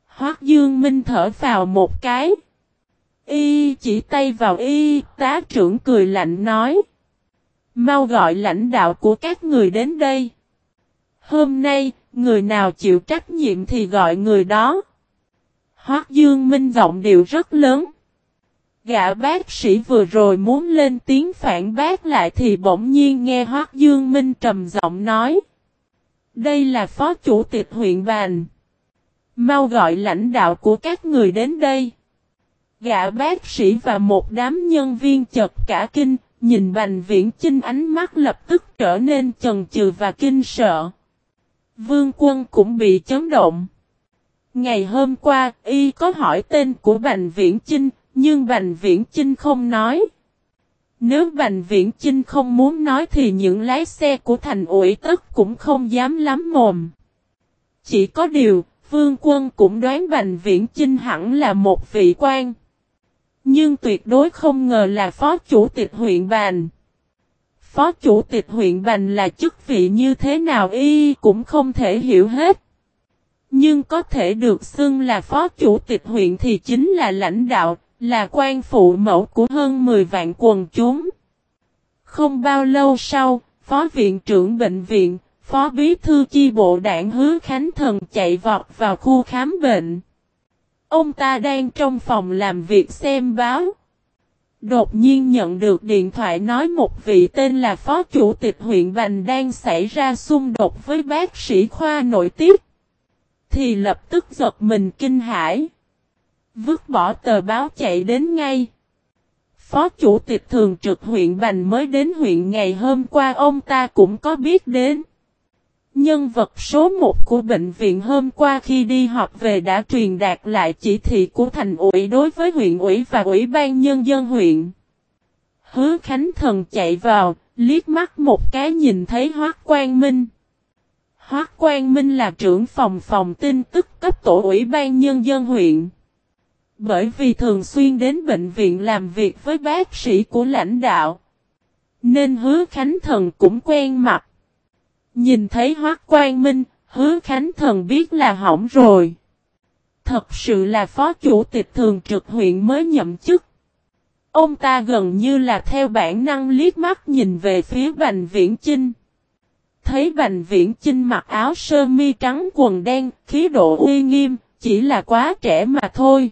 Hoác Dương Minh thở vào một cái. Y chỉ tay vào y, tá trưởng cười lạnh nói. Mau gọi lãnh đạo của các người đến đây. Hôm nay, người nào chịu trách nhiệm thì gọi người đó. Hoác Dương Minh giọng điệu rất lớn. Gã bác sĩ vừa rồi muốn lên tiếng phản bác lại thì bỗng nhiên nghe Hoác Dương Minh trầm giọng nói. Đây là phó chủ tịch huyện Bàn. Mau gọi lãnh đạo của các người đến đây. Gã bác sĩ và một đám nhân viên chật cả kinh, nhìn Bành Viễn Chinh ánh mắt lập tức trở nên chần chừ và kinh sợ. Vương quân cũng bị chấn động. Ngày hôm qua, y có hỏi tên của Bành Viễn Chinh, nhưng Bành Viễn Chinh không nói. Nếu Bành Viễn Chinh không muốn nói thì những lái xe của thành ủi tất cũng không dám lắm mồm. Chỉ có điều, Vương Quân cũng đoán Bành Viễn Chinh hẳn là một vị quan. Nhưng tuyệt đối không ngờ là phó chủ tịch huyện Bành. Phó chủ tịch huyện Bành là chức vị như thế nào y cũng không thể hiểu hết. Nhưng có thể được xưng là phó chủ tịch huyện thì chính là lãnh đạo, là quan phụ mẫu của hơn 10 vạn quần chúng. Không bao lâu sau, phó viện trưởng bệnh viện, phó bí thư chi bộ đảng hứa Khánh Thần chạy vọt vào khu khám bệnh. Ông ta đang trong phòng làm việc xem báo. Đột nhiên nhận được điện thoại nói một vị tên là phó chủ tịch huyện Bành đang xảy ra xung đột với bác sĩ khoa nội tiết. Thì lập tức giật mình kinh hãi. Vứt bỏ tờ báo chạy đến ngay. Phó chủ tịch thường trực huyện Bành mới đến huyện ngày hôm qua ông ta cũng có biết đến. Nhân vật số 1 của bệnh viện hôm qua khi đi họp về đã truyền đạt lại chỉ thị của thành ủy đối với huyện ủy và ủy ban nhân dân huyện. Hứa Khánh Thần chạy vào, liếc mắt một cái nhìn thấy Hoác Quang Minh. Hoác Quang Minh là trưởng phòng phòng tin tức cấp tổ ủy ban nhân dân huyện. Bởi vì thường xuyên đến bệnh viện làm việc với bác sĩ của lãnh đạo. Nên hứa Khánh Thần cũng quen mặt. Nhìn thấy Hoác Quang Minh, hứa Khánh Thần biết là hỏng rồi. Thật sự là phó chủ tịch thường trực huyện mới nhậm chức. Ông ta gần như là theo bản năng liếc mắt nhìn về phía Bành Viễn Chinh. Thấy Bành Viễn Chinh mặc áo sơ mi trắng quần đen, khí độ uy nghiêm, chỉ là quá trẻ mà thôi.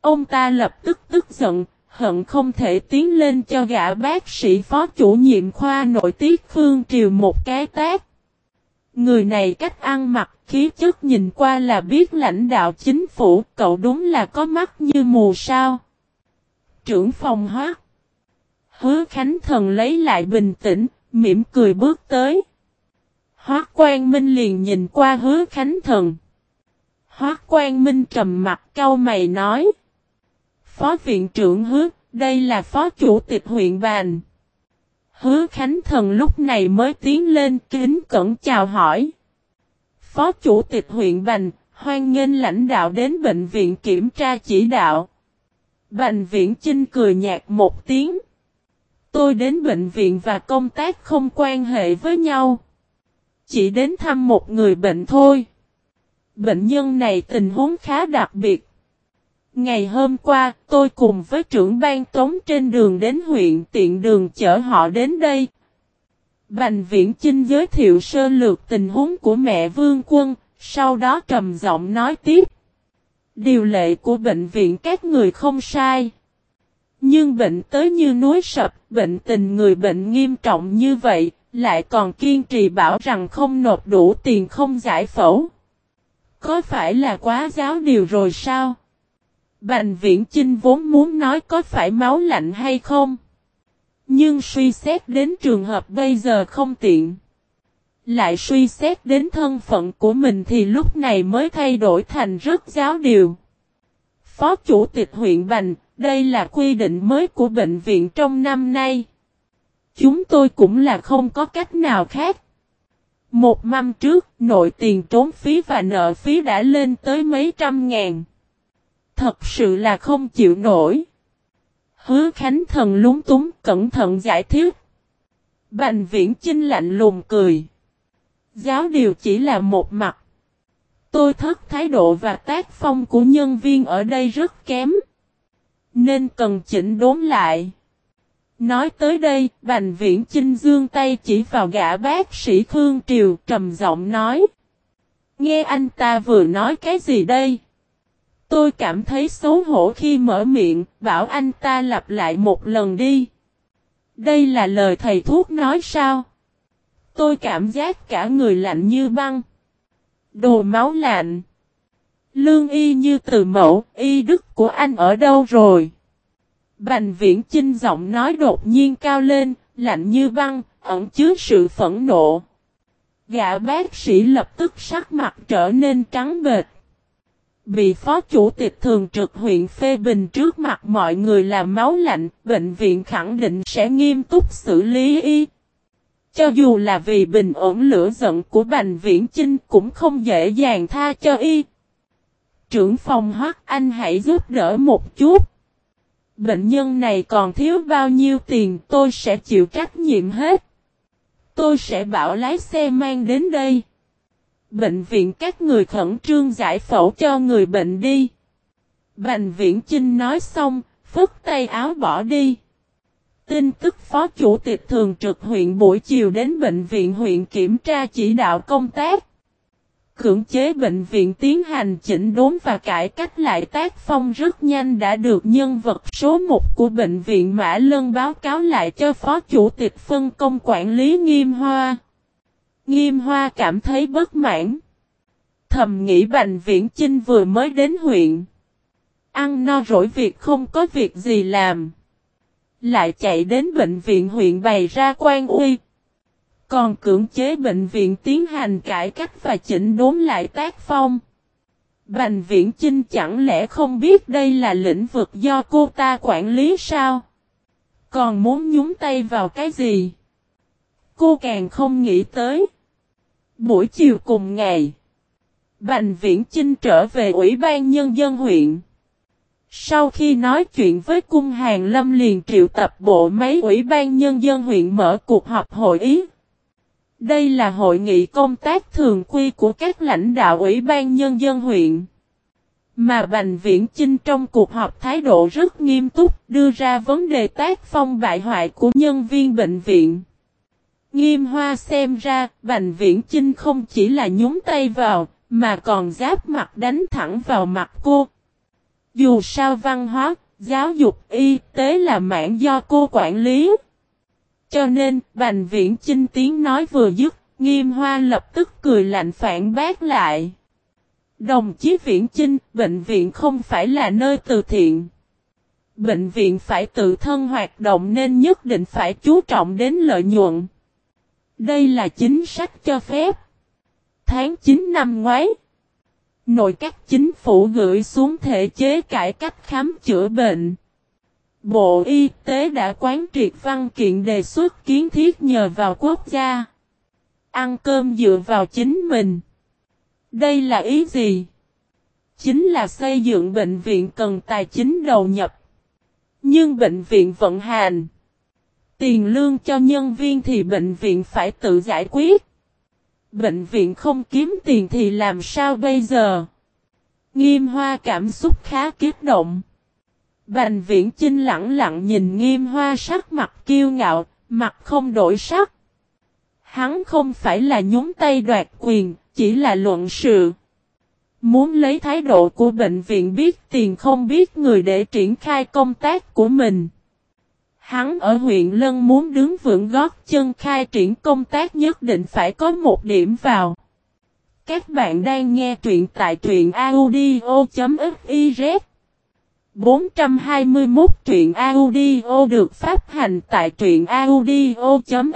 Ông ta lập tức tức giận, hận không thể tiến lên cho gã bác sĩ phó chủ nhiệm khoa nội tiết Phương Triều một cái tác. Người này cách ăn mặc khí chất nhìn qua là biết lãnh đạo chính phủ, cậu đúng là có mắt như mù sao. Trưởng phòng hóa. Hứa Khánh Thần lấy lại bình tĩnh, mỉm cười bước tới. Hóa Quang Minh liền nhìn qua hứa Khánh Thần. Hóa Quang Minh trầm mặt cau mày nói. Phó viện trưởng hứa, đây là phó chủ tịch huyện bàn. Hứa Khánh Thần lúc này mới tiến lên kính cẩn chào hỏi. Phó chủ tịch huyện Bành, hoan nghênh lãnh đạo đến bệnh viện kiểm tra chỉ đạo. Bành viễn Chinh cười nhạt một tiếng. Tôi đến bệnh viện và công tác không quan hệ với nhau. Chỉ đến thăm một người bệnh thôi. Bệnh nhân này tình huống khá đặc biệt. Ngày hôm qua, tôi cùng với trưởng ban tống trên đường đến huyện tiện đường chở họ đến đây. Bành viễn Chinh giới thiệu sơ lược tình huống của mẹ vương quân, sau đó trầm giọng nói tiếp. Điều lệ của bệnh viện các người không sai. Nhưng bệnh tới như núi sập, bệnh tình người bệnh nghiêm trọng như vậy, lại còn kiên trì bảo rằng không nộp đủ tiền không giải phẫu. Có phải là quá giáo điều rồi sao? Bành viễn Chinh vốn muốn nói có phải máu lạnh hay không. Nhưng suy xét đến trường hợp bây giờ không tiện. Lại suy xét đến thân phận của mình thì lúc này mới thay đổi thành rất giáo điều. Phó Chủ tịch huyện Bành, đây là quy định mới của bệnh viện trong năm nay. Chúng tôi cũng là không có cách nào khác. Một năm trước, nội tiền trốn phí và nợ phí đã lên tới mấy trăm ngàn. Thật sự là không chịu nổi. Hứa Khánh Thần lúng túng cẩn thận giải thích. Bành viễn chinh lạnh lùng cười. Giáo điều chỉ là một mặt. Tôi thất thái độ và tác phong của nhân viên ở đây rất kém. Nên cần chỉnh đốn lại. Nói tới đây, Bành Viễn Chinh dương tay chỉ vào gã bác sĩ Khương Triều trầm giọng nói. Nghe anh ta vừa nói cái gì đây? Tôi cảm thấy xấu hổ khi mở miệng, bảo anh ta lặp lại một lần đi. Đây là lời thầy thuốc nói sao? Tôi cảm giác cả người lạnh như băng. Đồ máu lạnh. Lương y như từ mẫu, y đức của anh ở đâu rồi? Bành viễn chinh giọng nói đột nhiên cao lên, lạnh như băng, ẩn chứa sự phẫn nộ. Gã bác sĩ lập tức sắc mặt trở nên trắng bệt. Bị phó chủ tịch thường trực huyện phê bình trước mặt mọi người là máu lạnh, bệnh viện khẳng định sẽ nghiêm túc xử lý y. Cho dù là vì bình ổn lửa giận của Bành Viễn Chinh cũng không dễ dàng tha cho y. Trưởng phòng hoắc anh hãy giúp đỡ một chút. Bệnh nhân này còn thiếu bao nhiêu tiền tôi sẽ chịu trách nhiệm hết. Tôi sẽ bảo lái xe mang đến đây. Bệnh viện các người khẩn trương giải phẫu cho người bệnh đi. Bành viễn Chinh nói xong, phức tay áo bỏ đi. Tin tức phó chủ tịch thường trực huyện buổi chiều đến bệnh viện huyện kiểm tra chỉ đạo công tác. Cưỡng chế bệnh viện tiến hành chỉnh đốn và cải cách lại tác phong rất nhanh đã được nhân vật số 1 của bệnh viện Mã Lân báo cáo lại cho phó chủ tịch phân công quản lý Nghiêm Hoa. Nghiêm Hoa cảm thấy bất mãn. Thầm nghĩ Bành Viễn Chinh vừa mới đến huyện. Ăn no rỗi việc không có việc gì làm. Lại chạy đến bệnh viện huyện bày ra quan uy. Còn cưỡng chế bệnh viện tiến hành cải cách và chỉnh đốn lại tác phong. Bành viễn Chinh chẳng lẽ không biết đây là lĩnh vực do cô ta quản lý sao? Còn muốn nhúng tay vào cái gì? Cô càng không nghĩ tới. Buổi chiều cùng ngày, Bành Viễn Chinh trở về Ủy ban Nhân dân huyện. Sau khi nói chuyện với cung hàng lâm liền triệu tập bộ máy Ủy ban Nhân dân huyện mở cuộc họp hội ý. Đây là hội nghị công tác thường quy của các lãnh đạo Ủy ban Nhân dân huyện. Mà Bành Viễn Chinh trong cuộc họp thái độ rất nghiêm túc đưa ra vấn đề tác phong bại hoại của nhân viên bệnh viện. Nghiêm hoa xem ra, Bành Viễn Chinh không chỉ là nhúng tay vào, mà còn giáp mặt đánh thẳng vào mặt cô. Dù sao văn hóa, giáo dục y tế là mảng do cô quản lý. Cho nên, Bành Viễn Chinh tiếng nói vừa dứt, Nghiêm Hoa lập tức cười lạnh phản bác lại. Đồng chí Viễn Chinh, bệnh viện không phải là nơi từ thiện. Bệnh viện phải tự thân hoạt động nên nhất định phải chú trọng đến lợi nhuận. Đây là chính sách cho phép. Tháng 9 năm ngoái, nội các chính phủ gửi xuống thể chế cải cách khám chữa bệnh. Bộ Y tế đã quán triệt văn kiện đề xuất kiến thiết nhờ vào quốc gia. Ăn cơm dựa vào chính mình. Đây là ý gì? Chính là xây dựng bệnh viện cần tài chính đầu nhập. Nhưng bệnh viện vận hành. Tiền lương cho nhân viên thì bệnh viện phải tự giải quyết. Bệnh viện không kiếm tiền thì làm sao bây giờ? Nghiêm hoa cảm xúc khá kiếp động. Bành viễn chinh lặng lặng nhìn nghiêm hoa sắc mặt kiêu ngạo, mặt không đổi sắc. Hắn không phải là nhúng tay đoạt quyền, chỉ là luận sự. Muốn lấy thái độ của bệnh viện biết tiền không biết người để triển khai công tác của mình. Hắn ở huyện Lân muốn đứng vững gót chân khai triển công tác nhất định phải có một điểm vào. Các bạn đang nghe truyện tại truyện audio.fiz 421 truyện audio được phát hành tại truyện audio.fiz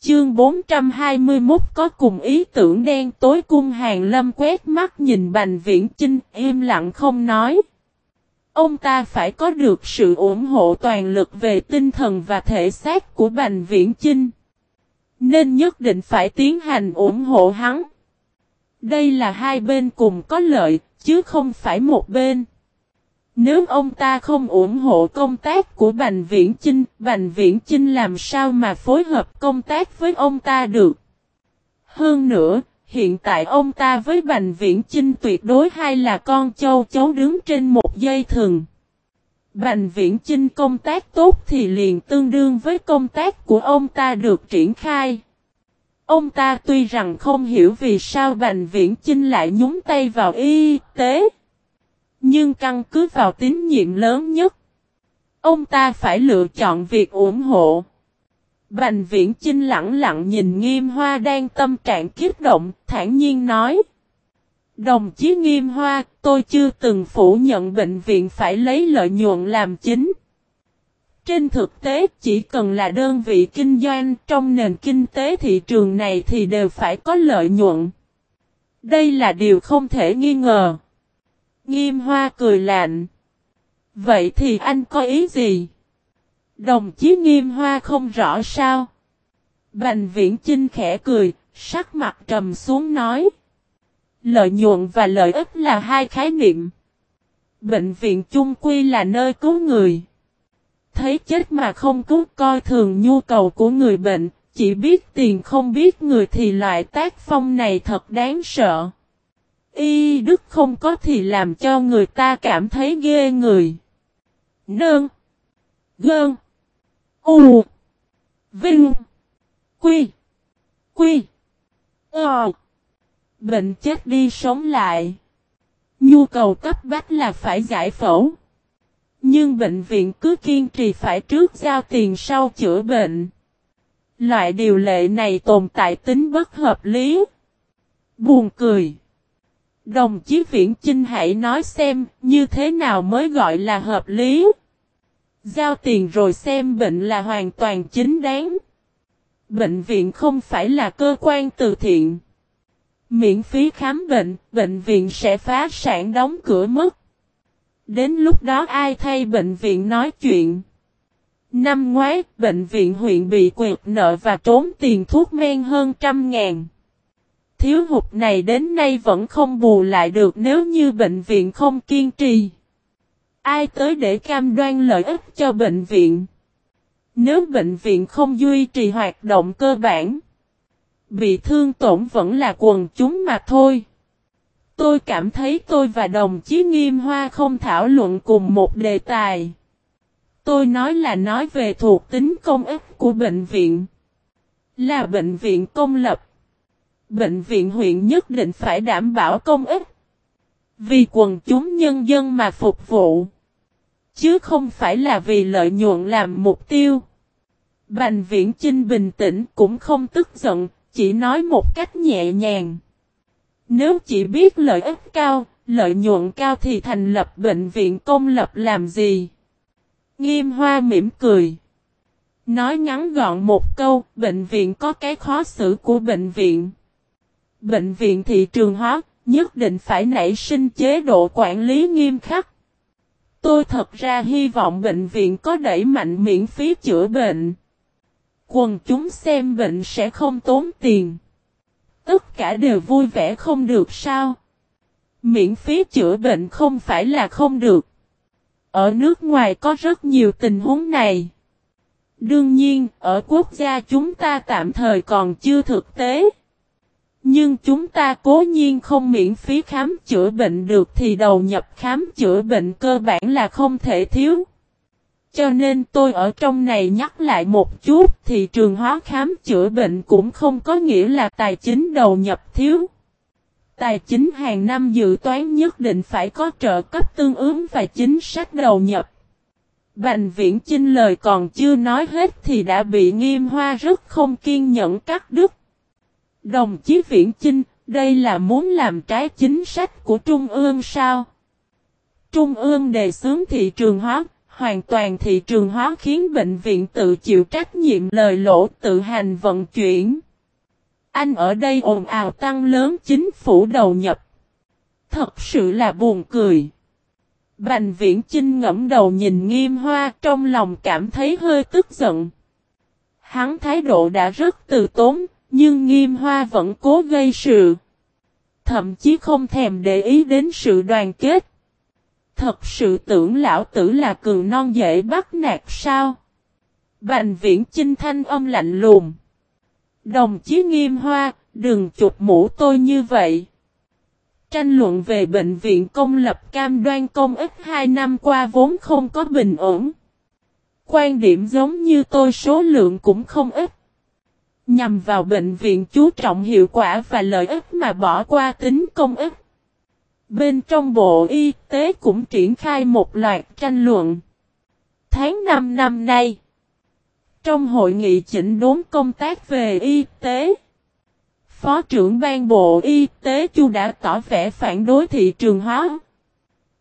Chương 421 có cùng ý tưởng đen tối cung hàng lâm quét mắt nhìn Bành Viễn Chinh, im lặng không nói. Ông ta phải có được sự ủng hộ toàn lực về tinh thần và thể xác của Bành Viễn Chinh. Nên nhất định phải tiến hành ủng hộ hắn. Đây là hai bên cùng có lợi, chứ không phải một bên. Nếu ông ta không ủng hộ công tác của Bành Viễn Chinh, Bành Viễn Chinh làm sao mà phối hợp công tác với ông ta được? Hơn nữa, hiện tại ông ta với Bành Viễn Chinh tuyệt đối hay là con châu chấu đứng trên một dây thừng. Bành Viễn Chinh công tác tốt thì liền tương đương với công tác của ông ta được triển khai. Ông ta tuy rằng không hiểu vì sao Bành Viễn Chinh lại nhúng tay vào y tế. Nhưng căn cứ vào tín nhiệm lớn nhất, ông ta phải lựa chọn việc ủng hộ. Bành viễn Trinh lặng lặng nhìn nghiêm hoa đang tâm trạng kiếp động, thản nhiên nói. Đồng chí nghiêm hoa, tôi chưa từng phủ nhận bệnh viện phải lấy lợi nhuận làm chính. Trên thực tế, chỉ cần là đơn vị kinh doanh trong nền kinh tế thị trường này thì đều phải có lợi nhuận. Đây là điều không thể nghi ngờ. Nghiêm hoa cười lạnh. Vậy thì anh có ý gì? Đồng chí nghiêm hoa không rõ sao. Bành viễn Trinh khẽ cười, sắc mặt trầm xuống nói. Lợi nhuận và lợi ích là hai khái niệm. Bệnh viện chung quy là nơi cứu người. Thấy chết mà không cứu coi thường nhu cầu của người bệnh, chỉ biết tiền không biết người thì loại tác phong này thật đáng sợ. Y đức không có thì làm cho người ta cảm thấy ghê người. Nương. Gơn. U. Vinh. Quy. Quy. Ờ. Bệnh chết đi sống lại. Nhu cầu cấp bách là phải giải phẫu. Nhưng bệnh viện cứ kiên trì phải trước giao tiền sau chữa bệnh. Loại điều lệ này tồn tại tính bất hợp lý. Buồn cười. Đồng chí Viễn Chinh hãy nói xem như thế nào mới gọi là hợp lý. Giao tiền rồi xem bệnh là hoàn toàn chính đáng. Bệnh viện không phải là cơ quan từ thiện. Miễn phí khám bệnh, bệnh viện sẽ phá sản đóng cửa mất. Đến lúc đó ai thay bệnh viện nói chuyện. Năm ngoái, bệnh viện huyện bị quyệt nợ và trốn tiền thuốc men hơn trăm ngàn thiếu hụt này đến nay vẫn không bù lại được nếu như bệnh viện không kiên trì. Ai tới để cam đoan lợi ích cho bệnh viện? Nếu bệnh viện không duy trì hoạt động cơ bản, bị thương tổn vẫn là quần chúng mà thôi. Tôi cảm thấy tôi và đồng chí Nghiêm Hoa không thảo luận cùng một đề tài. Tôi nói là nói về thuộc tính công ích của bệnh viện. Là bệnh viện công lập bệnh viện huyện nhất định phải đảm bảo công ích. Vì quần chúng nhân dân mà phục vụ. chứ không phải là vì lợi nhuận làm mục tiêu. Bành viễn trinh bình tĩnh cũng không tức giận, chỉ nói một cách nhẹ nhàng. Nếu chỉ biết lợi ích cao, lợi nhuận cao thì thành lập bệnh viện công lập làm gì? Nghiêm hoa mỉm cười. Nói ngắn gọn một câu, bệnh viện có cái khó xử của bệnh viện. Bệnh viện thị trường hóa, nhất định phải nảy sinh chế độ quản lý nghiêm khắc. Tôi thật ra hy vọng bệnh viện có đẩy mạnh miễn phí chữa bệnh. Quần chúng xem bệnh sẽ không tốn tiền. Tất cả đều vui vẻ không được sao. Miễn phí chữa bệnh không phải là không được. Ở nước ngoài có rất nhiều tình huống này. Đương nhiên, ở quốc gia chúng ta tạm thời còn chưa thực tế. Nhưng chúng ta cố nhiên không miễn phí khám chữa bệnh được thì đầu nhập khám chữa bệnh cơ bản là không thể thiếu. Cho nên tôi ở trong này nhắc lại một chút, thị trường hóa khám chữa bệnh cũng không có nghĩa là tài chính đầu nhập thiếu. Tài chính hàng năm dự toán nhất định phải có trợ cấp tương ứng và chính sách đầu nhập. Bành viễn chinh lời còn chưa nói hết thì đã bị nghiêm hoa rất không kiên nhẫn cắt đứt. Đồng chí viễn chinh, đây là muốn làm trái chính sách của Trung ương sao? Trung ương đề xướng thị trường hóa, hoàn toàn thị trường hóa khiến bệnh viện tự chịu trách nhiệm lời lỗ tự hành vận chuyển. Anh ở đây ồn ào tăng lớn chính phủ đầu nhập. Thật sự là buồn cười. Bành viễn Trinh ngẫm đầu nhìn nghiêm hoa trong lòng cảm thấy hơi tức giận. Hắn thái độ đã rất từ tốn, nhưng nghiêm hoa vẫn cố gây sự. Thậm chí không thèm để ý đến sự đoàn kết. Thật sự tưởng lão tử là cường non dễ bắt nạt sao? Bành viễn chinh thanh âm lạnh lùng. Đồng chí nghiêm hoa, đừng chụp mũ tôi như vậy. Tranh luận về bệnh viện công lập cam đoan công ích 2 năm qua vốn không có bình ổn. Quan điểm giống như tôi số lượng cũng không ít. Nhằm vào bệnh viện chú trọng hiệu quả và lợi ích mà bỏ qua tính công ích. Bên trong Bộ Y tế cũng triển khai một loạt tranh luận. Tháng 5 năm nay, trong hội nghị chỉnh đốn công tác về y tế, Phó trưởng ban Bộ Y tế Chu đã tỏ vẻ phản đối thị trường hóa.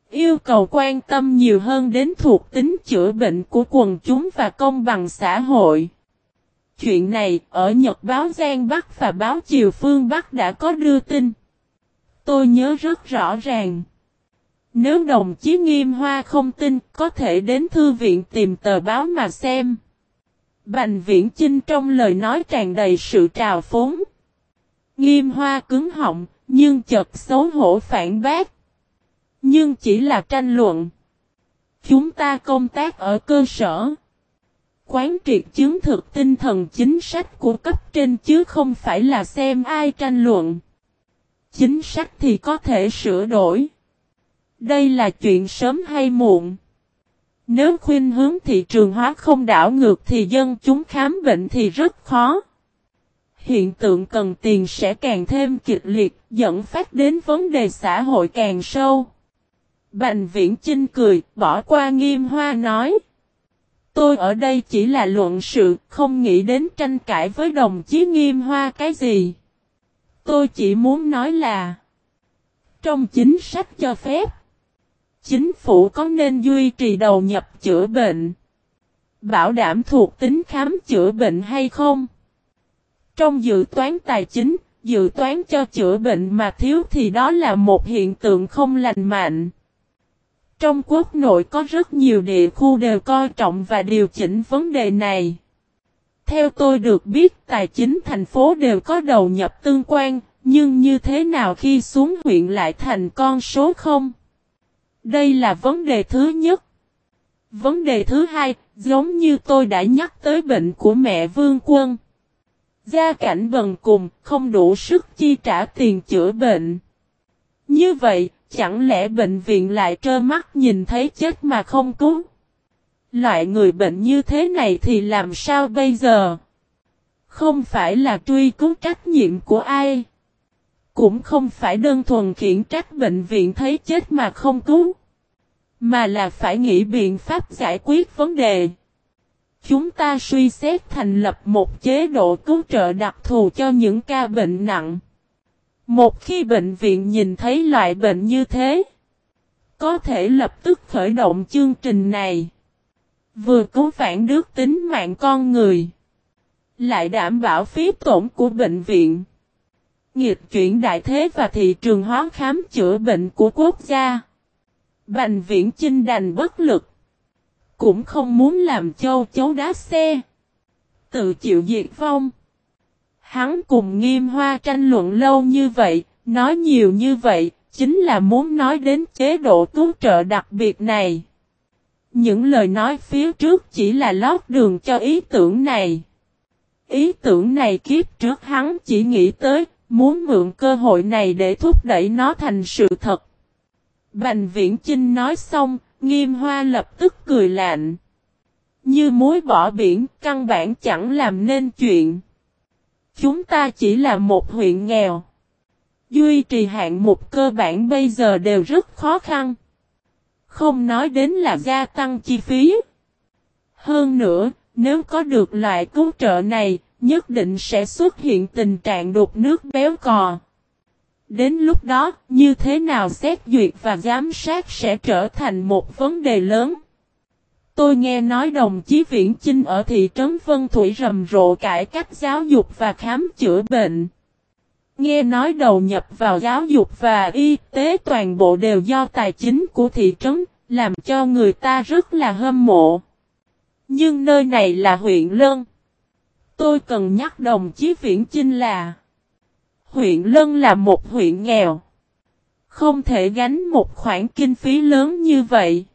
Yêu cầu quan tâm nhiều hơn đến thuộc tính chữa bệnh của quần chúng và công bằng xã hội. Chuyện này ở Nhật báo Giang Bắc và báo Chiều Phương Bắc đã có đưa tin. Tôi nhớ rất rõ ràng. Nếu đồng chí Nghiêm Hoa không tin, có thể đến thư viện tìm tờ báo mà xem. Bành Viễn Chinh trong lời nói tràn đầy sự trào phúng. Nghiêm Hoa cứng họng, nhưng chật xấu hổ phản bác. Nhưng chỉ là tranh luận. Chúng ta công tác ở cơ sở. Quán triệt chứng thực tinh thần chính sách của cấp trên chứ không phải là xem ai tranh luận. Chính sách thì có thể sửa đổi. Đây là chuyện sớm hay muộn. Nếu khuyên hướng thị trường hóa không đảo ngược thì dân chúng khám bệnh thì rất khó. Hiện tượng cần tiền sẽ càng thêm kịch liệt, dẫn phát đến vấn đề xã hội càng sâu. Bành viễn Chinh cười, bỏ qua nghiêm hoa nói. Tôi ở đây chỉ là luận sự, không nghĩ đến tranh cãi với đồng chí nghiêm hoa cái gì. Tôi chỉ muốn nói là Trong chính sách cho phép Chính phủ có nên duy trì đầu nhập chữa bệnh Bảo đảm thuộc tính khám chữa bệnh hay không Trong dự toán tài chính Dự toán cho chữa bệnh mà thiếu thì đó là một hiện tượng không lành mạnh trong quốc nội có rất nhiều địa khu đều coi trọng và điều chỉnh vấn đề này theo tôi được biết tài chính thành phố đều có đầu nhập tương quan, nhưng như thế nào khi xuống huyện lại thành con số không? Đây là vấn đề thứ nhất. Vấn đề thứ hai, giống như tôi đã nhắc tới bệnh của mẹ Vương Quân. Gia cảnh bần cùng, không đủ sức chi trả tiền chữa bệnh. Như vậy, chẳng lẽ bệnh viện lại trơ mắt nhìn thấy chết mà không cứu? Loại người bệnh như thế này thì làm sao bây giờ? Không phải là truy cứu trách nhiệm của ai. Cũng không phải đơn thuần khiển trách bệnh viện thấy chết mà không cứu. Mà là phải nghĩ biện pháp giải quyết vấn đề. Chúng ta suy xét thành lập một chế độ cứu trợ đặc thù cho những ca bệnh nặng. Một khi bệnh viện nhìn thấy loại bệnh như thế, có thể lập tức khởi động chương trình này. Vừa cứu vãn đức tính mạng con người, lại đảm bảo phí tổn của bệnh viện. nghiệt chuyển đại thế và thị trường hóa khám chữa bệnh của quốc gia. Bành viễn chinh đành bất lực. Cũng không muốn làm châu chấu đá xe. Tự chịu diệt vong. Hắn cùng nghiêm hoa tranh luận lâu như vậy, nói nhiều như vậy, chính là muốn nói đến chế độ cứu trợ đặc biệt này. Những lời nói phía trước chỉ là lót đường cho ý tưởng này. Ý tưởng này kiếp trước hắn chỉ nghĩ tới, muốn mượn cơ hội này để thúc đẩy nó thành sự thật. Bành viễn Chinh nói xong, nghiêm hoa lập tức cười lạnh. Như muối bỏ biển, căn bản chẳng làm nên chuyện. Chúng ta chỉ là một huyện nghèo. Duy trì hạng mục cơ bản bây giờ đều rất khó khăn. Không nói đến là gia tăng chi phí. Hơn nữa, nếu có được loại cứu trợ này, nhất định sẽ xuất hiện tình trạng đục nước béo cò. Đến lúc đó, như thế nào xét duyệt và giám sát sẽ trở thành một vấn đề lớn. Tôi nghe nói đồng chí Viễn Chinh ở thị trấn Vân Thủy rầm rộ cải cách giáo dục và khám chữa bệnh. Nghe nói đầu nhập vào giáo dục và y tế toàn bộ đều do tài chính của thị trấn, làm cho người ta rất là hâm mộ. Nhưng nơi này là huyện Lân. Tôi cần nhắc đồng chí Viễn Chinh là Huyện Lân là một huyện nghèo. Không thể gánh một khoản kinh phí lớn như vậy.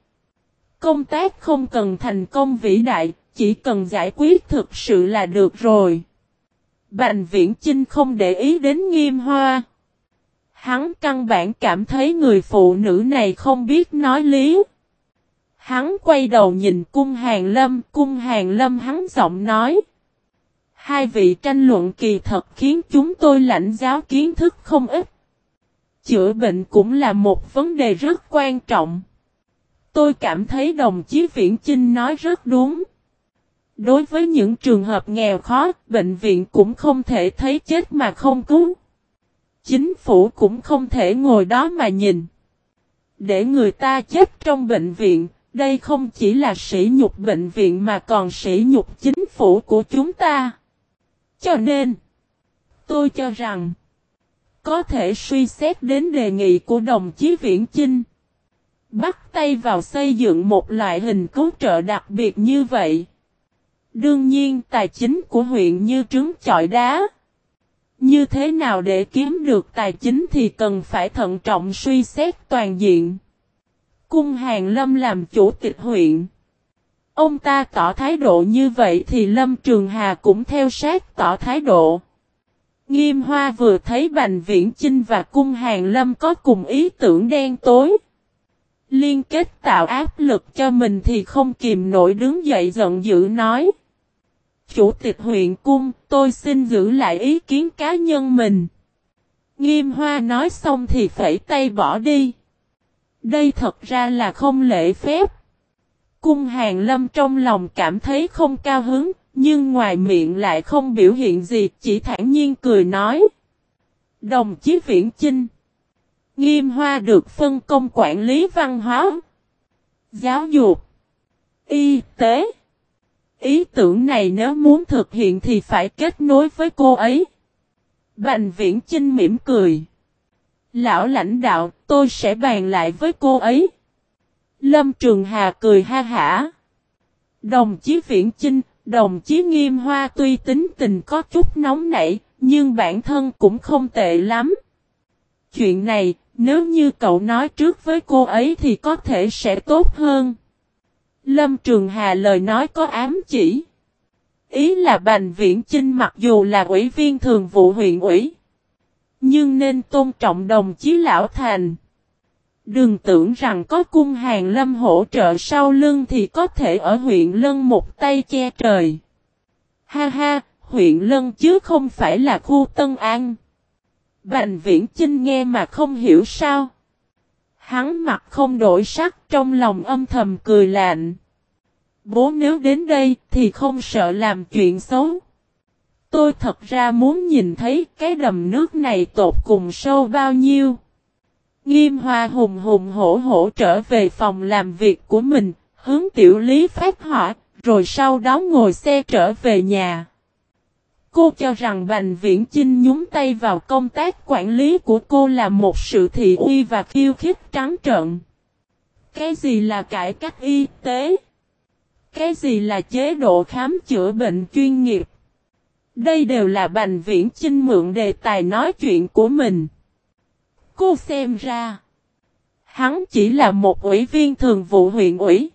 Công tác không cần thành công vĩ đại, chỉ cần giải quyết thực sự là được rồi. Bành viễn Chinh không để ý đến nghiêm hoa. Hắn căn bản cảm thấy người phụ nữ này không biết nói lý. Hắn quay đầu nhìn cung hàng lâm, cung hàng lâm hắn giọng nói. Hai vị tranh luận kỳ thật khiến chúng tôi lãnh giáo kiến thức không ít. Chữa bệnh cũng là một vấn đề rất quan trọng. Tôi cảm thấy đồng chí Viễn Chinh nói rất đúng. Đối với những trường hợp nghèo khó, bệnh viện cũng không thể thấy chết mà không cứu. Chính phủ cũng không thể ngồi đó mà nhìn. Để người ta chết trong bệnh viện, đây không chỉ là sỉ nhục bệnh viện mà còn sỉ nhục chính phủ của chúng ta. Cho nên, tôi cho rằng, có thể suy xét đến đề nghị của đồng chí Viễn Chinh. Bắt tay vào xây dựng một loại hình cứu trợ đặc biệt như vậy. Đương nhiên, tài chính của huyện như trứng chọi đá. Như thế nào để kiếm được tài chính thì cần phải thận trọng suy xét toàn diện. Cung Hàng Lâm làm chủ tịch huyện. Ông ta tỏ thái độ như vậy thì Lâm Trường Hà cũng theo sát tỏ thái độ. Nghiêm Hoa vừa thấy Bành Viễn Chinh và Cung Hàng Lâm có cùng ý tưởng đen tối. Liên kết tạo áp lực cho mình thì không kìm nổi đứng dậy giận dữ nói. Chủ tịch huyện cung, tôi xin giữ lại ý kiến cá nhân mình. Nghiêm Hoa nói xong thì phải tay bỏ đi. Đây thật ra là không lễ phép. Cung hàng lâm trong lòng cảm thấy không cao hứng, nhưng ngoài miệng lại không biểu hiện gì, chỉ thản nhiên cười nói. Đồng chí Viễn Chinh Nghiêm Hoa được phân công quản lý văn hóa, giáo dục, y tế. Ý tưởng này nếu muốn thực hiện thì phải kết nối với cô ấy. Bành Viễn Chinh mỉm cười. Lão lãnh đạo, tôi sẽ bàn lại với cô ấy. Lâm Trường Hà cười ha hả. Đồng chí Viễn Chinh, đồng chí Nghiêm Hoa tuy tính tình có chút nóng nảy, nhưng bản thân cũng không tệ lắm. Chuyện này, nếu như cậu nói trước với cô ấy thì có thể sẽ tốt hơn. Lâm Trường Hà lời nói có ám chỉ. Ý là Bành Viễn Chinh mặc dù là ủy viên thường vụ huyện ủy. Nhưng nên tôn trọng đồng chí Lão Thành. Đừng tưởng rằng có cung hàng lâm hỗ trợ sau lưng thì có thể ở huyện Lân một tay che trời. Ha ha, huyện Lân chứ không phải là khu Tân An. Bành viễn Chinh nghe mà không hiểu sao. Hắn mặt không đổi sắc trong lòng âm thầm cười lạnh. Bố nếu đến đây thì không sợ làm chuyện xấu. Tôi thật ra muốn nhìn thấy cái đầm nước này tột cùng sâu bao nhiêu. Nghiêm hoa hùng hùng hổ hổ trở về phòng làm việc của mình, hướng tiểu lý phát hỏa, rồi sau đó ngồi xe trở về nhà. Cô cho rằng Bành Viễn Chinh nhúng tay vào công tác quản lý của cô là một sự thị uy và khiêu khích trắng trợn. Cái gì là cải cách y tế? Cái gì là chế độ khám chữa bệnh chuyên nghiệp? Đây đều là Bành Viễn Chinh mượn đề tài nói chuyện của mình. Cô xem ra, hắn chỉ là một ủy viên thường vụ huyện ủy.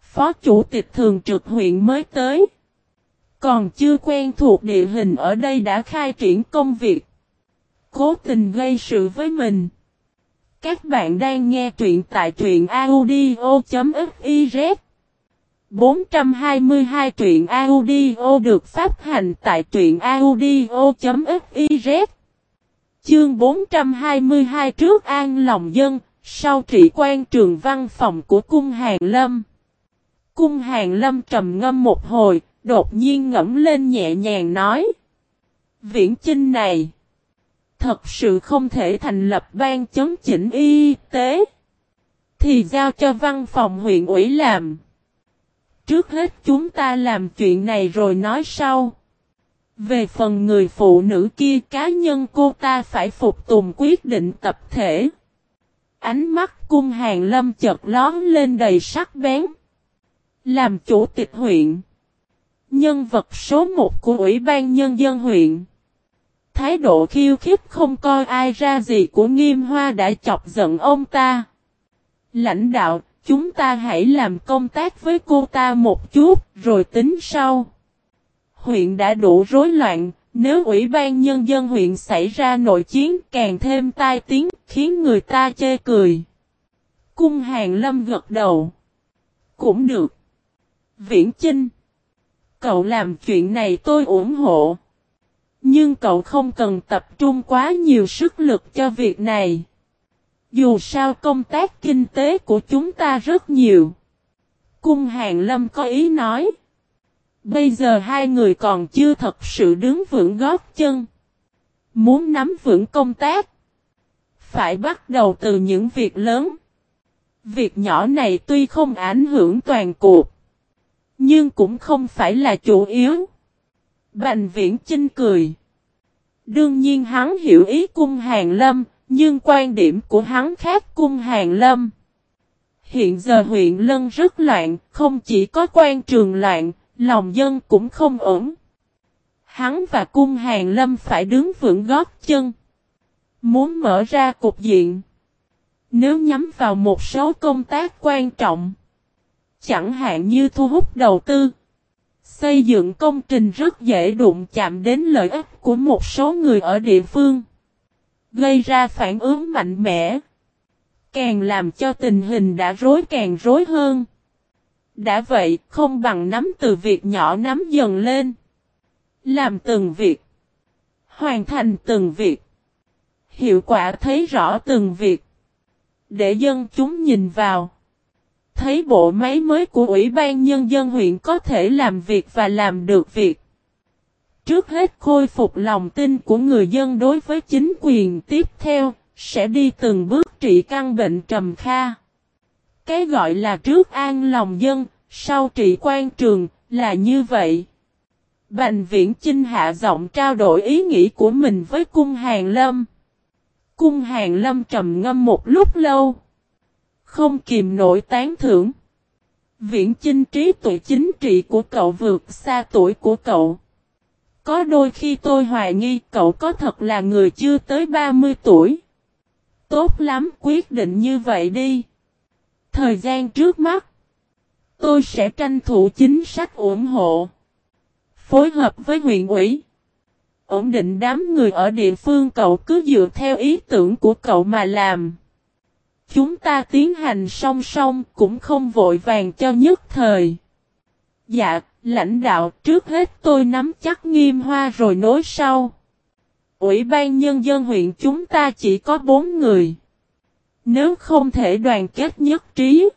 Phó chủ tịch thường trực huyện mới tới. Còn chưa quen thuộc địa hình ở đây đã khai triển công việc. Cố tình gây sự với mình. Các bạn đang nghe truyện tại truyện audio.fiz 422 truyện audio được phát hành tại truyện audio.fiz Chương 422 trước an lòng dân, sau trị quan trường văn phòng của cung hàng lâm. Cung hàng lâm trầm ngâm một hồi, đột nhiên ngẫm lên nhẹ nhàng nói. Viễn chinh này, thật sự không thể thành lập ban chấn chỉnh y tế, thì giao cho văn phòng huyện ủy làm. Trước hết chúng ta làm chuyện này rồi nói sau. Về phần người phụ nữ kia cá nhân cô ta phải phục tùng quyết định tập thể. Ánh mắt cung hàng lâm chợt lón lên đầy sắc bén. Làm chủ tịch huyện. Nhân vật số một của Ủy ban Nhân dân huyện. Thái độ khiêu khích không coi ai ra gì của nghiêm hoa đã chọc giận ông ta. Lãnh đạo, chúng ta hãy làm công tác với cô ta một chút, rồi tính sau. Huyện đã đủ rối loạn, nếu Ủy ban Nhân dân huyện xảy ra nội chiến càng thêm tai tiếng, khiến người ta chê cười. Cung hàng lâm gật đầu. Cũng được. Viễn Chinh. Cậu làm chuyện này tôi ủng hộ. Nhưng cậu không cần tập trung quá nhiều sức lực cho việc này. Dù sao công tác kinh tế của chúng ta rất nhiều. Cung Hàng Lâm có ý nói. Bây giờ hai người còn chưa thật sự đứng vững gót chân. Muốn nắm vững công tác. Phải bắt đầu từ những việc lớn. Việc nhỏ này tuy không ảnh hưởng toàn cuộc. Nhưng cũng không phải là chủ yếu. Bành viễn chinh cười. Đương nhiên hắn hiểu ý cung hàng lâm, nhưng quan điểm của hắn khác cung hàng lâm. Hiện giờ huyện Lân rất loạn, không chỉ có quan trường loạn, lòng dân cũng không ổn. Hắn và cung hàng lâm phải đứng vững gót chân. Muốn mở ra cục diện. Nếu nhắm vào một số công tác quan trọng. Chẳng hạn như thu hút đầu tư. Xây dựng công trình rất dễ đụng chạm đến lợi ích của một số người ở địa phương. Gây ra phản ứng mạnh mẽ. Càng làm cho tình hình đã rối càng rối hơn. Đã vậy, không bằng nắm từ việc nhỏ nắm dần lên. Làm từng việc. Hoàn thành từng việc. Hiệu quả thấy rõ từng việc. Để dân chúng nhìn vào. Thấy bộ máy mới của Ủy ban Nhân dân huyện có thể làm việc và làm được việc. Trước hết khôi phục lòng tin của người dân đối với chính quyền tiếp theo, sẽ đi từng bước trị căn bệnh trầm kha. Cái gọi là trước an lòng dân, sau trị quan trường, là như vậy. Bành viễn Chinh hạ giọng trao đổi ý nghĩ của mình với cung hàng lâm. Cung hàng lâm trầm ngâm một lúc lâu. Không kìm nổi tán thưởng. Viễn chinh trí tuổi chính trị của cậu vượt xa tuổi của cậu. Có đôi khi tôi hoài nghi cậu có thật là người chưa tới 30 tuổi. Tốt lắm, quyết định như vậy đi. Thời gian trước mắt. Tôi sẽ tranh thủ chính sách ủng hộ. Phối hợp với huyện ủy. Ổn định đám người ở địa phương cậu cứ dựa theo ý tưởng của cậu mà làm. Chúng ta tiến hành song song cũng không vội vàng cho nhất thời. Dạ, lãnh đạo trước hết tôi nắm chắc nghiêm hoa rồi nối sau. Ủy ban nhân dân huyện chúng ta chỉ có bốn người. Nếu không thể đoàn kết nhất trí,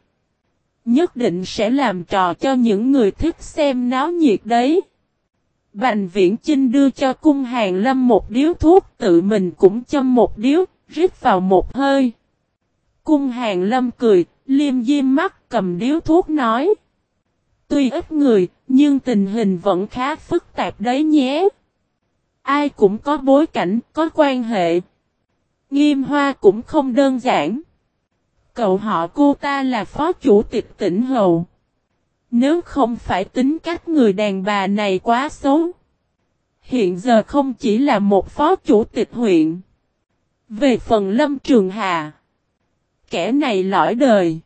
nhất định sẽ làm trò cho những người thích xem náo nhiệt đấy. Bành viễn trinh đưa cho cung hàng lâm một điếu thuốc tự mình cũng châm một điếu, rít vào một hơi. Cung hàng lâm cười, liêm diêm mắt cầm điếu thuốc nói. Tuy ít người, nhưng tình hình vẫn khá phức tạp đấy nhé. Ai cũng có bối cảnh, có quan hệ. Nghiêm hoa cũng không đơn giản. Cậu họ cô ta là phó chủ tịch tỉnh Hầu. Nếu không phải tính cách người đàn bà này quá xấu. Hiện giờ không chỉ là một phó chủ tịch huyện. Về phần Lâm Trường Hà. Kẻ này lõi đời.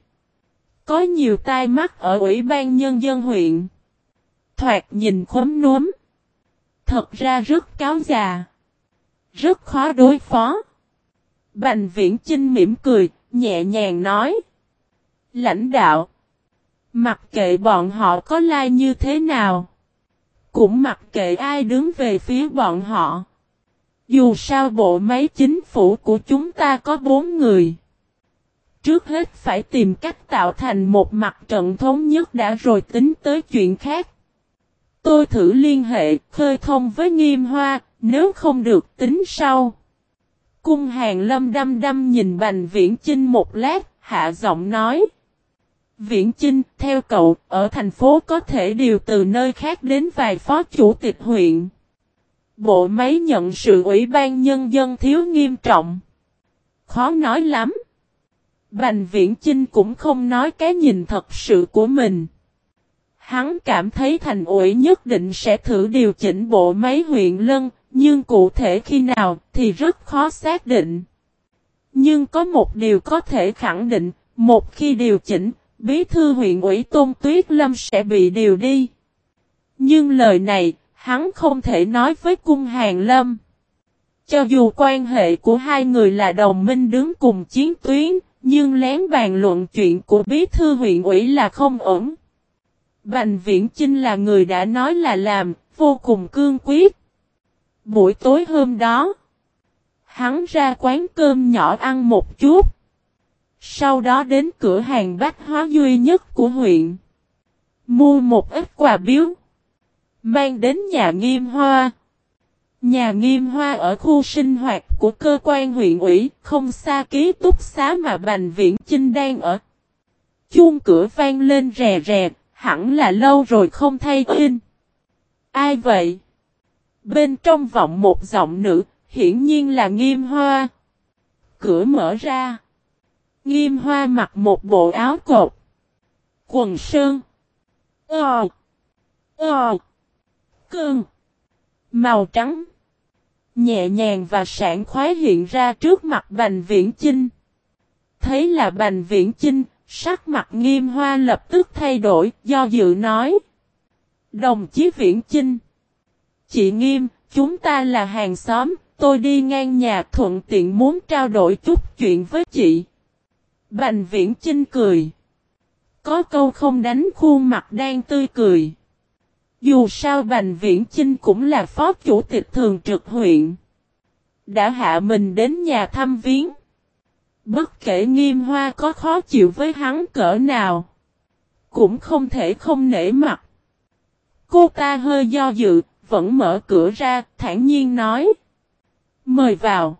Có nhiều tai mắt ở Ủy ban Nhân dân huyện. Thoạt nhìn khóm núm. Thật ra rất cáo già. Rất khó đối phó. Bành viễn Chinh mỉm cười, nhẹ nhàng nói. Lãnh đạo. Mặc kệ bọn họ có lai like như thế nào. Cũng mặc kệ ai đứng về phía bọn họ. Dù sao bộ máy chính phủ của chúng ta có bốn người. Trước hết phải tìm cách tạo thành một mặt trận thống nhất đã rồi tính tới chuyện khác. Tôi thử liên hệ, khơi thông với nghiêm hoa, nếu không được tính sau. Cung hàng lâm đăm đăm nhìn bành viễn chinh một lát, hạ giọng nói. Viễn Chinh, theo cậu, ở thành phố có thể điều từ nơi khác đến vài phó chủ tịch huyện. Bộ máy nhận sự ủy ban nhân dân thiếu nghiêm trọng. Khó nói lắm. Bành Viễn Chinh cũng không nói cái nhìn thật sự của mình. Hắn cảm thấy thành ủy nhất định sẽ thử điều chỉnh bộ máy huyện Lân, nhưng cụ thể khi nào thì rất khó xác định. Nhưng có một điều có thể khẳng định, một khi điều chỉnh, bí thư huyện ủy Tôn Tuyết Lâm sẽ bị điều đi. Nhưng lời này, hắn không thể nói với cung hàng lâm. Cho dù quan hệ của hai người là đồng minh đứng cùng chiến tuyến, nhưng lén bàn luận chuyện của bí thư huyện ủy là không ổn. Bành Viễn Chinh là người đã nói là làm, vô cùng cương quyết. Buổi tối hôm đó, hắn ra quán cơm nhỏ ăn một chút. Sau đó đến cửa hàng bách hóa duy nhất của huyện. Mua một ít quà biếu. Mang đến nhà nghiêm hoa. Nhà nghiêm hoa ở khu sinh hoạt của cơ quan huyện ủy, không xa ký túc xá mà Bành Viễn Chinh đang ở. Chuông cửa vang lên rè rè, hẳn là lâu rồi không thay in. Ai vậy? Bên trong vọng một giọng nữ, hiển nhiên là nghiêm hoa. Cửa mở ra. Nghiêm hoa mặc một bộ áo cột. Quần sơn. Ờ. Ờ. Cơn. Màu trắng. Nhẹ nhàng và sảng khoái hiện ra trước mặt Bành Viễn Chinh. Thấy là Bành Viễn Chinh, sắc mặt nghiêm hoa lập tức thay đổi, do dự nói. Đồng chí Viễn Chinh. Chị Nghiêm, chúng ta là hàng xóm, tôi đi ngang nhà thuận tiện muốn trao đổi chút chuyện với chị. Bành viễn Chinh cười. Có câu không đánh khuôn mặt đang tươi cười. Dù sao Bành Viễn Chinh cũng là phó chủ tịch thường trực huyện. Đã hạ mình đến nhà thăm viếng. Bất kể nghiêm hoa có khó chịu với hắn cỡ nào. Cũng không thể không nể mặt. Cô ta hơi do dự, vẫn mở cửa ra, thản nhiên nói. Mời vào.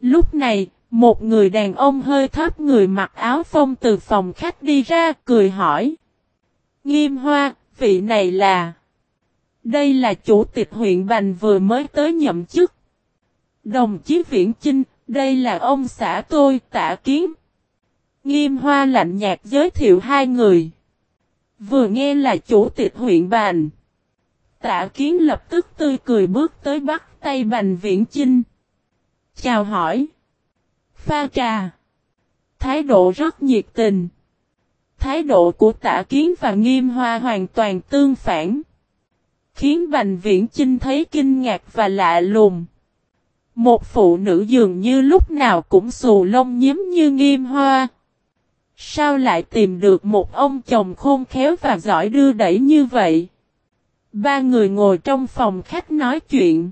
Lúc này, một người đàn ông hơi thấp người mặc áo phông từ phòng khách đi ra, cười hỏi. Nghiêm hoa, vị này là... Đây là chủ tịch huyện Bành vừa mới tới nhậm chức. Đồng chí Viễn Chinh, đây là ông xã tôi, tạ kiến. Nghiêm hoa lạnh nhạt giới thiệu hai người. Vừa nghe là chủ tịch huyện Bành. Tạ kiến lập tức tươi cười bước tới bắt tay Bành Viễn Chinh. Chào hỏi. Pha trà. Thái độ rất nhiệt tình. Thái độ của Tả kiến và nghiêm hoa hoàn toàn tương phản. Khiến Bành Viễn Chinh thấy kinh ngạc và lạ lùng. Một phụ nữ dường như lúc nào cũng xù lông nhiếm như nghiêm hoa. Sao lại tìm được một ông chồng khôn khéo và giỏi đưa đẩy như vậy? Ba người ngồi trong phòng khách nói chuyện.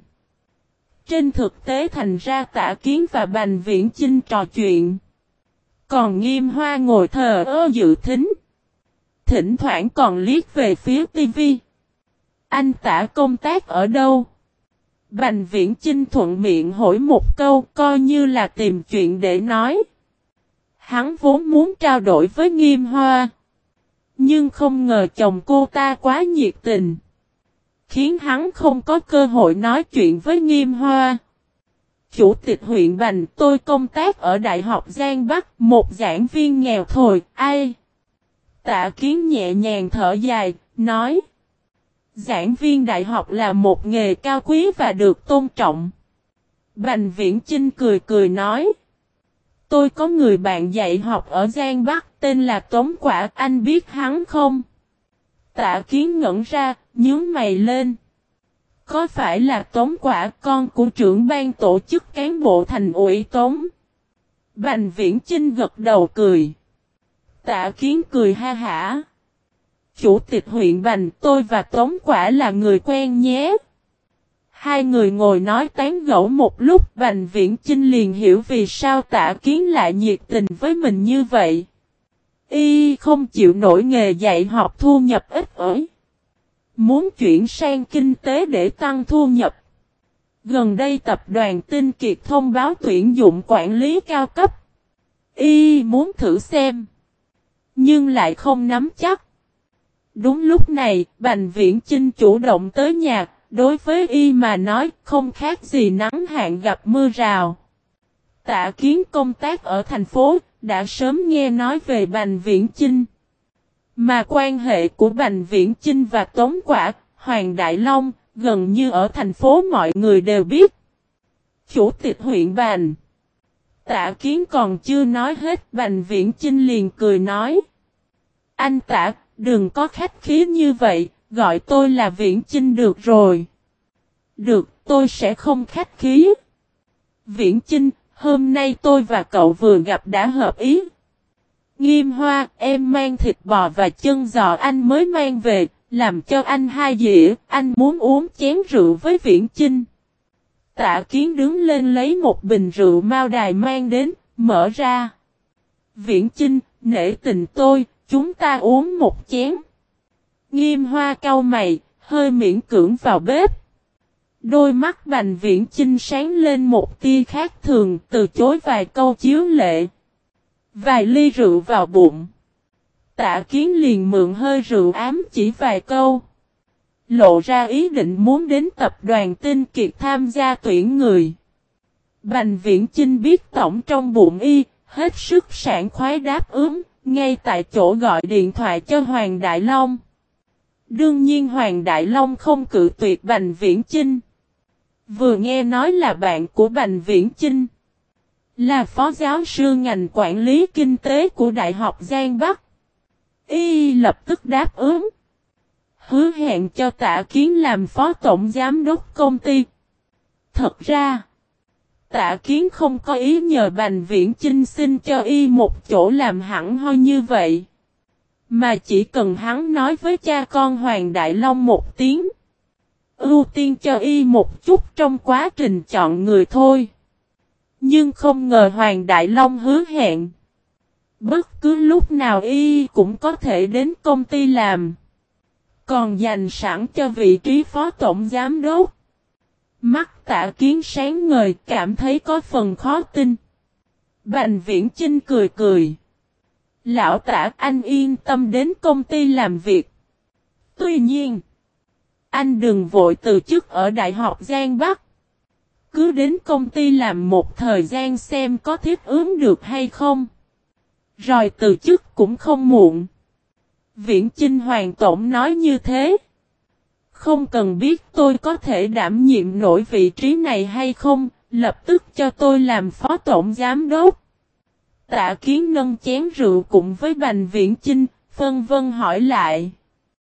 Trên thực tế thành ra tả kiến và bành viễn chinh trò chuyện. Còn nghiêm hoa ngồi thờ ơ dự thính. Thỉnh thoảng còn liếc về phía tivi. Anh tả công tác ở đâu? Bành viễn Chinh thuận miệng hỏi một câu, coi như là tìm chuyện để nói. Hắn vốn muốn trao đổi với nghiêm hoa. Nhưng không ngờ chồng cô ta quá nhiệt tình. Khiến hắn không có cơ hội nói chuyện với nghiêm hoa. Chủ tịch huyện Bành tôi công tác ở Đại học Giang Bắc, một giảng viên nghèo thôi, ai? Tạ kiến nhẹ nhàng thở dài, nói. Giảng viên đại học là một nghề cao quý và được tôn trọng. Bành viễn Chinh cười cười nói. Tôi có người bạn dạy học ở Giang Bắc tên là Tống Quả, anh biết hắn không? Tạ kiến ngẩn ra, nhướng mày lên. Có phải là Tống Quả con của trưởng ban tổ chức cán bộ thành ủy Tống? Bành viễn Chinh gật đầu cười. Tạ kiến cười ha hả. Chủ tịch huyện Bành, tôi và Tống Quả là người quen nhé. Hai người ngồi nói tán gẫu một lúc, Bành Viễn Chinh liền hiểu vì sao tạ kiến lại nhiệt tình với mình như vậy. Y không chịu nổi nghề dạy học thu nhập ít ỏi. Muốn chuyển sang kinh tế để tăng thu nhập. Gần đây tập đoàn Tinh Kiệt thông báo tuyển dụng quản lý cao cấp. Y muốn thử xem. Nhưng lại không nắm chắc. Đúng lúc này, Bành Viễn Chinh chủ động tới nhà, đối với y mà nói không khác gì nắng hạn gặp mưa rào. Tạ kiến công tác ở thành phố, đã sớm nghe nói về Bành Viễn Chinh. Mà quan hệ của Bành Viễn Chinh và Tống Quả, Hoàng Đại Long, gần như ở thành phố mọi người đều biết. Chủ tịch huyện Bành. Tạ kiến còn chưa nói hết Bành Viễn Chinh liền cười nói. Anh Tạ, đừng có khách khí như vậy, gọi tôi là Viễn Chinh được rồi. Được, tôi sẽ không khách khí. Viễn Chinh, hôm nay tôi và cậu vừa gặp đã hợp ý. Nghiêm hoa, em mang thịt bò và chân giò anh mới mang về, làm cho anh hai dĩa, anh muốn uống chén rượu với Viễn Chinh. Tạ kiến đứng lên lấy một bình rượu mao đài mang đến, mở ra. Viễn Chinh, nể tình tôi, chúng ta uống một chén. Nghiêm hoa cau mày, hơi miễn cưỡng vào bếp. Đôi mắt bành viễn chinh sáng lên một tia khác thường, từ chối vài câu chiếu lệ. Vài ly rượu vào bụng. Tạ kiến liền mượn hơi rượu ám chỉ vài câu. Lộ ra ý định muốn đến tập đoàn tinh kiệt tham gia tuyển người. Bành viễn chinh biết tổng trong bụng y, hết sức sảng khoái đáp ứng, ngay tại chỗ gọi điện thoại cho Hoàng Đại Long. Đương nhiên Hoàng Đại Long không cự tuyệt Bành Viễn Chinh. Vừa nghe nói là bạn của Bành Viễn Chinh. Là phó giáo sư ngành quản lý kinh tế của Đại học Giang Bắc. Y lập tức đáp ứng. Hứa hẹn cho tạ kiến làm phó tổng giám đốc công ty. Thật ra, tạ kiến không có ý nhờ Bành Viễn Chinh xin cho y một chỗ làm hẳn hoi như vậy. Mà chỉ cần hắn nói với cha con Hoàng Đại Long một tiếng. Ưu tiên cho y một chút trong quá trình chọn người thôi. Nhưng không ngờ Hoàng Đại Long hứa hẹn. Bất cứ lúc nào y cũng có thể đến công ty làm. Còn dành sẵn cho vị trí phó tổng giám đốc. Mắt tạ kiến sáng ngời cảm thấy có phần khó tin. Bành viễn trinh cười cười. Lão tạ anh yên tâm đến công ty làm việc. Tuy nhiên, anh đừng vội từ chức ở Đại học Giang Bắc. Cứ đến công ty làm một thời gian xem có thiết ứng được hay không. Rồi từ chức cũng không muộn. Viễn Chinh Hoàng Tổng nói như thế. Không cần biết tôi có thể đảm nhiệm nổi vị trí này hay không, lập tức cho tôi làm phó tổng giám đốc. Tạ kiến nâng chén rượu cùng với Bành Viễn Chinh, phân vân hỏi lại.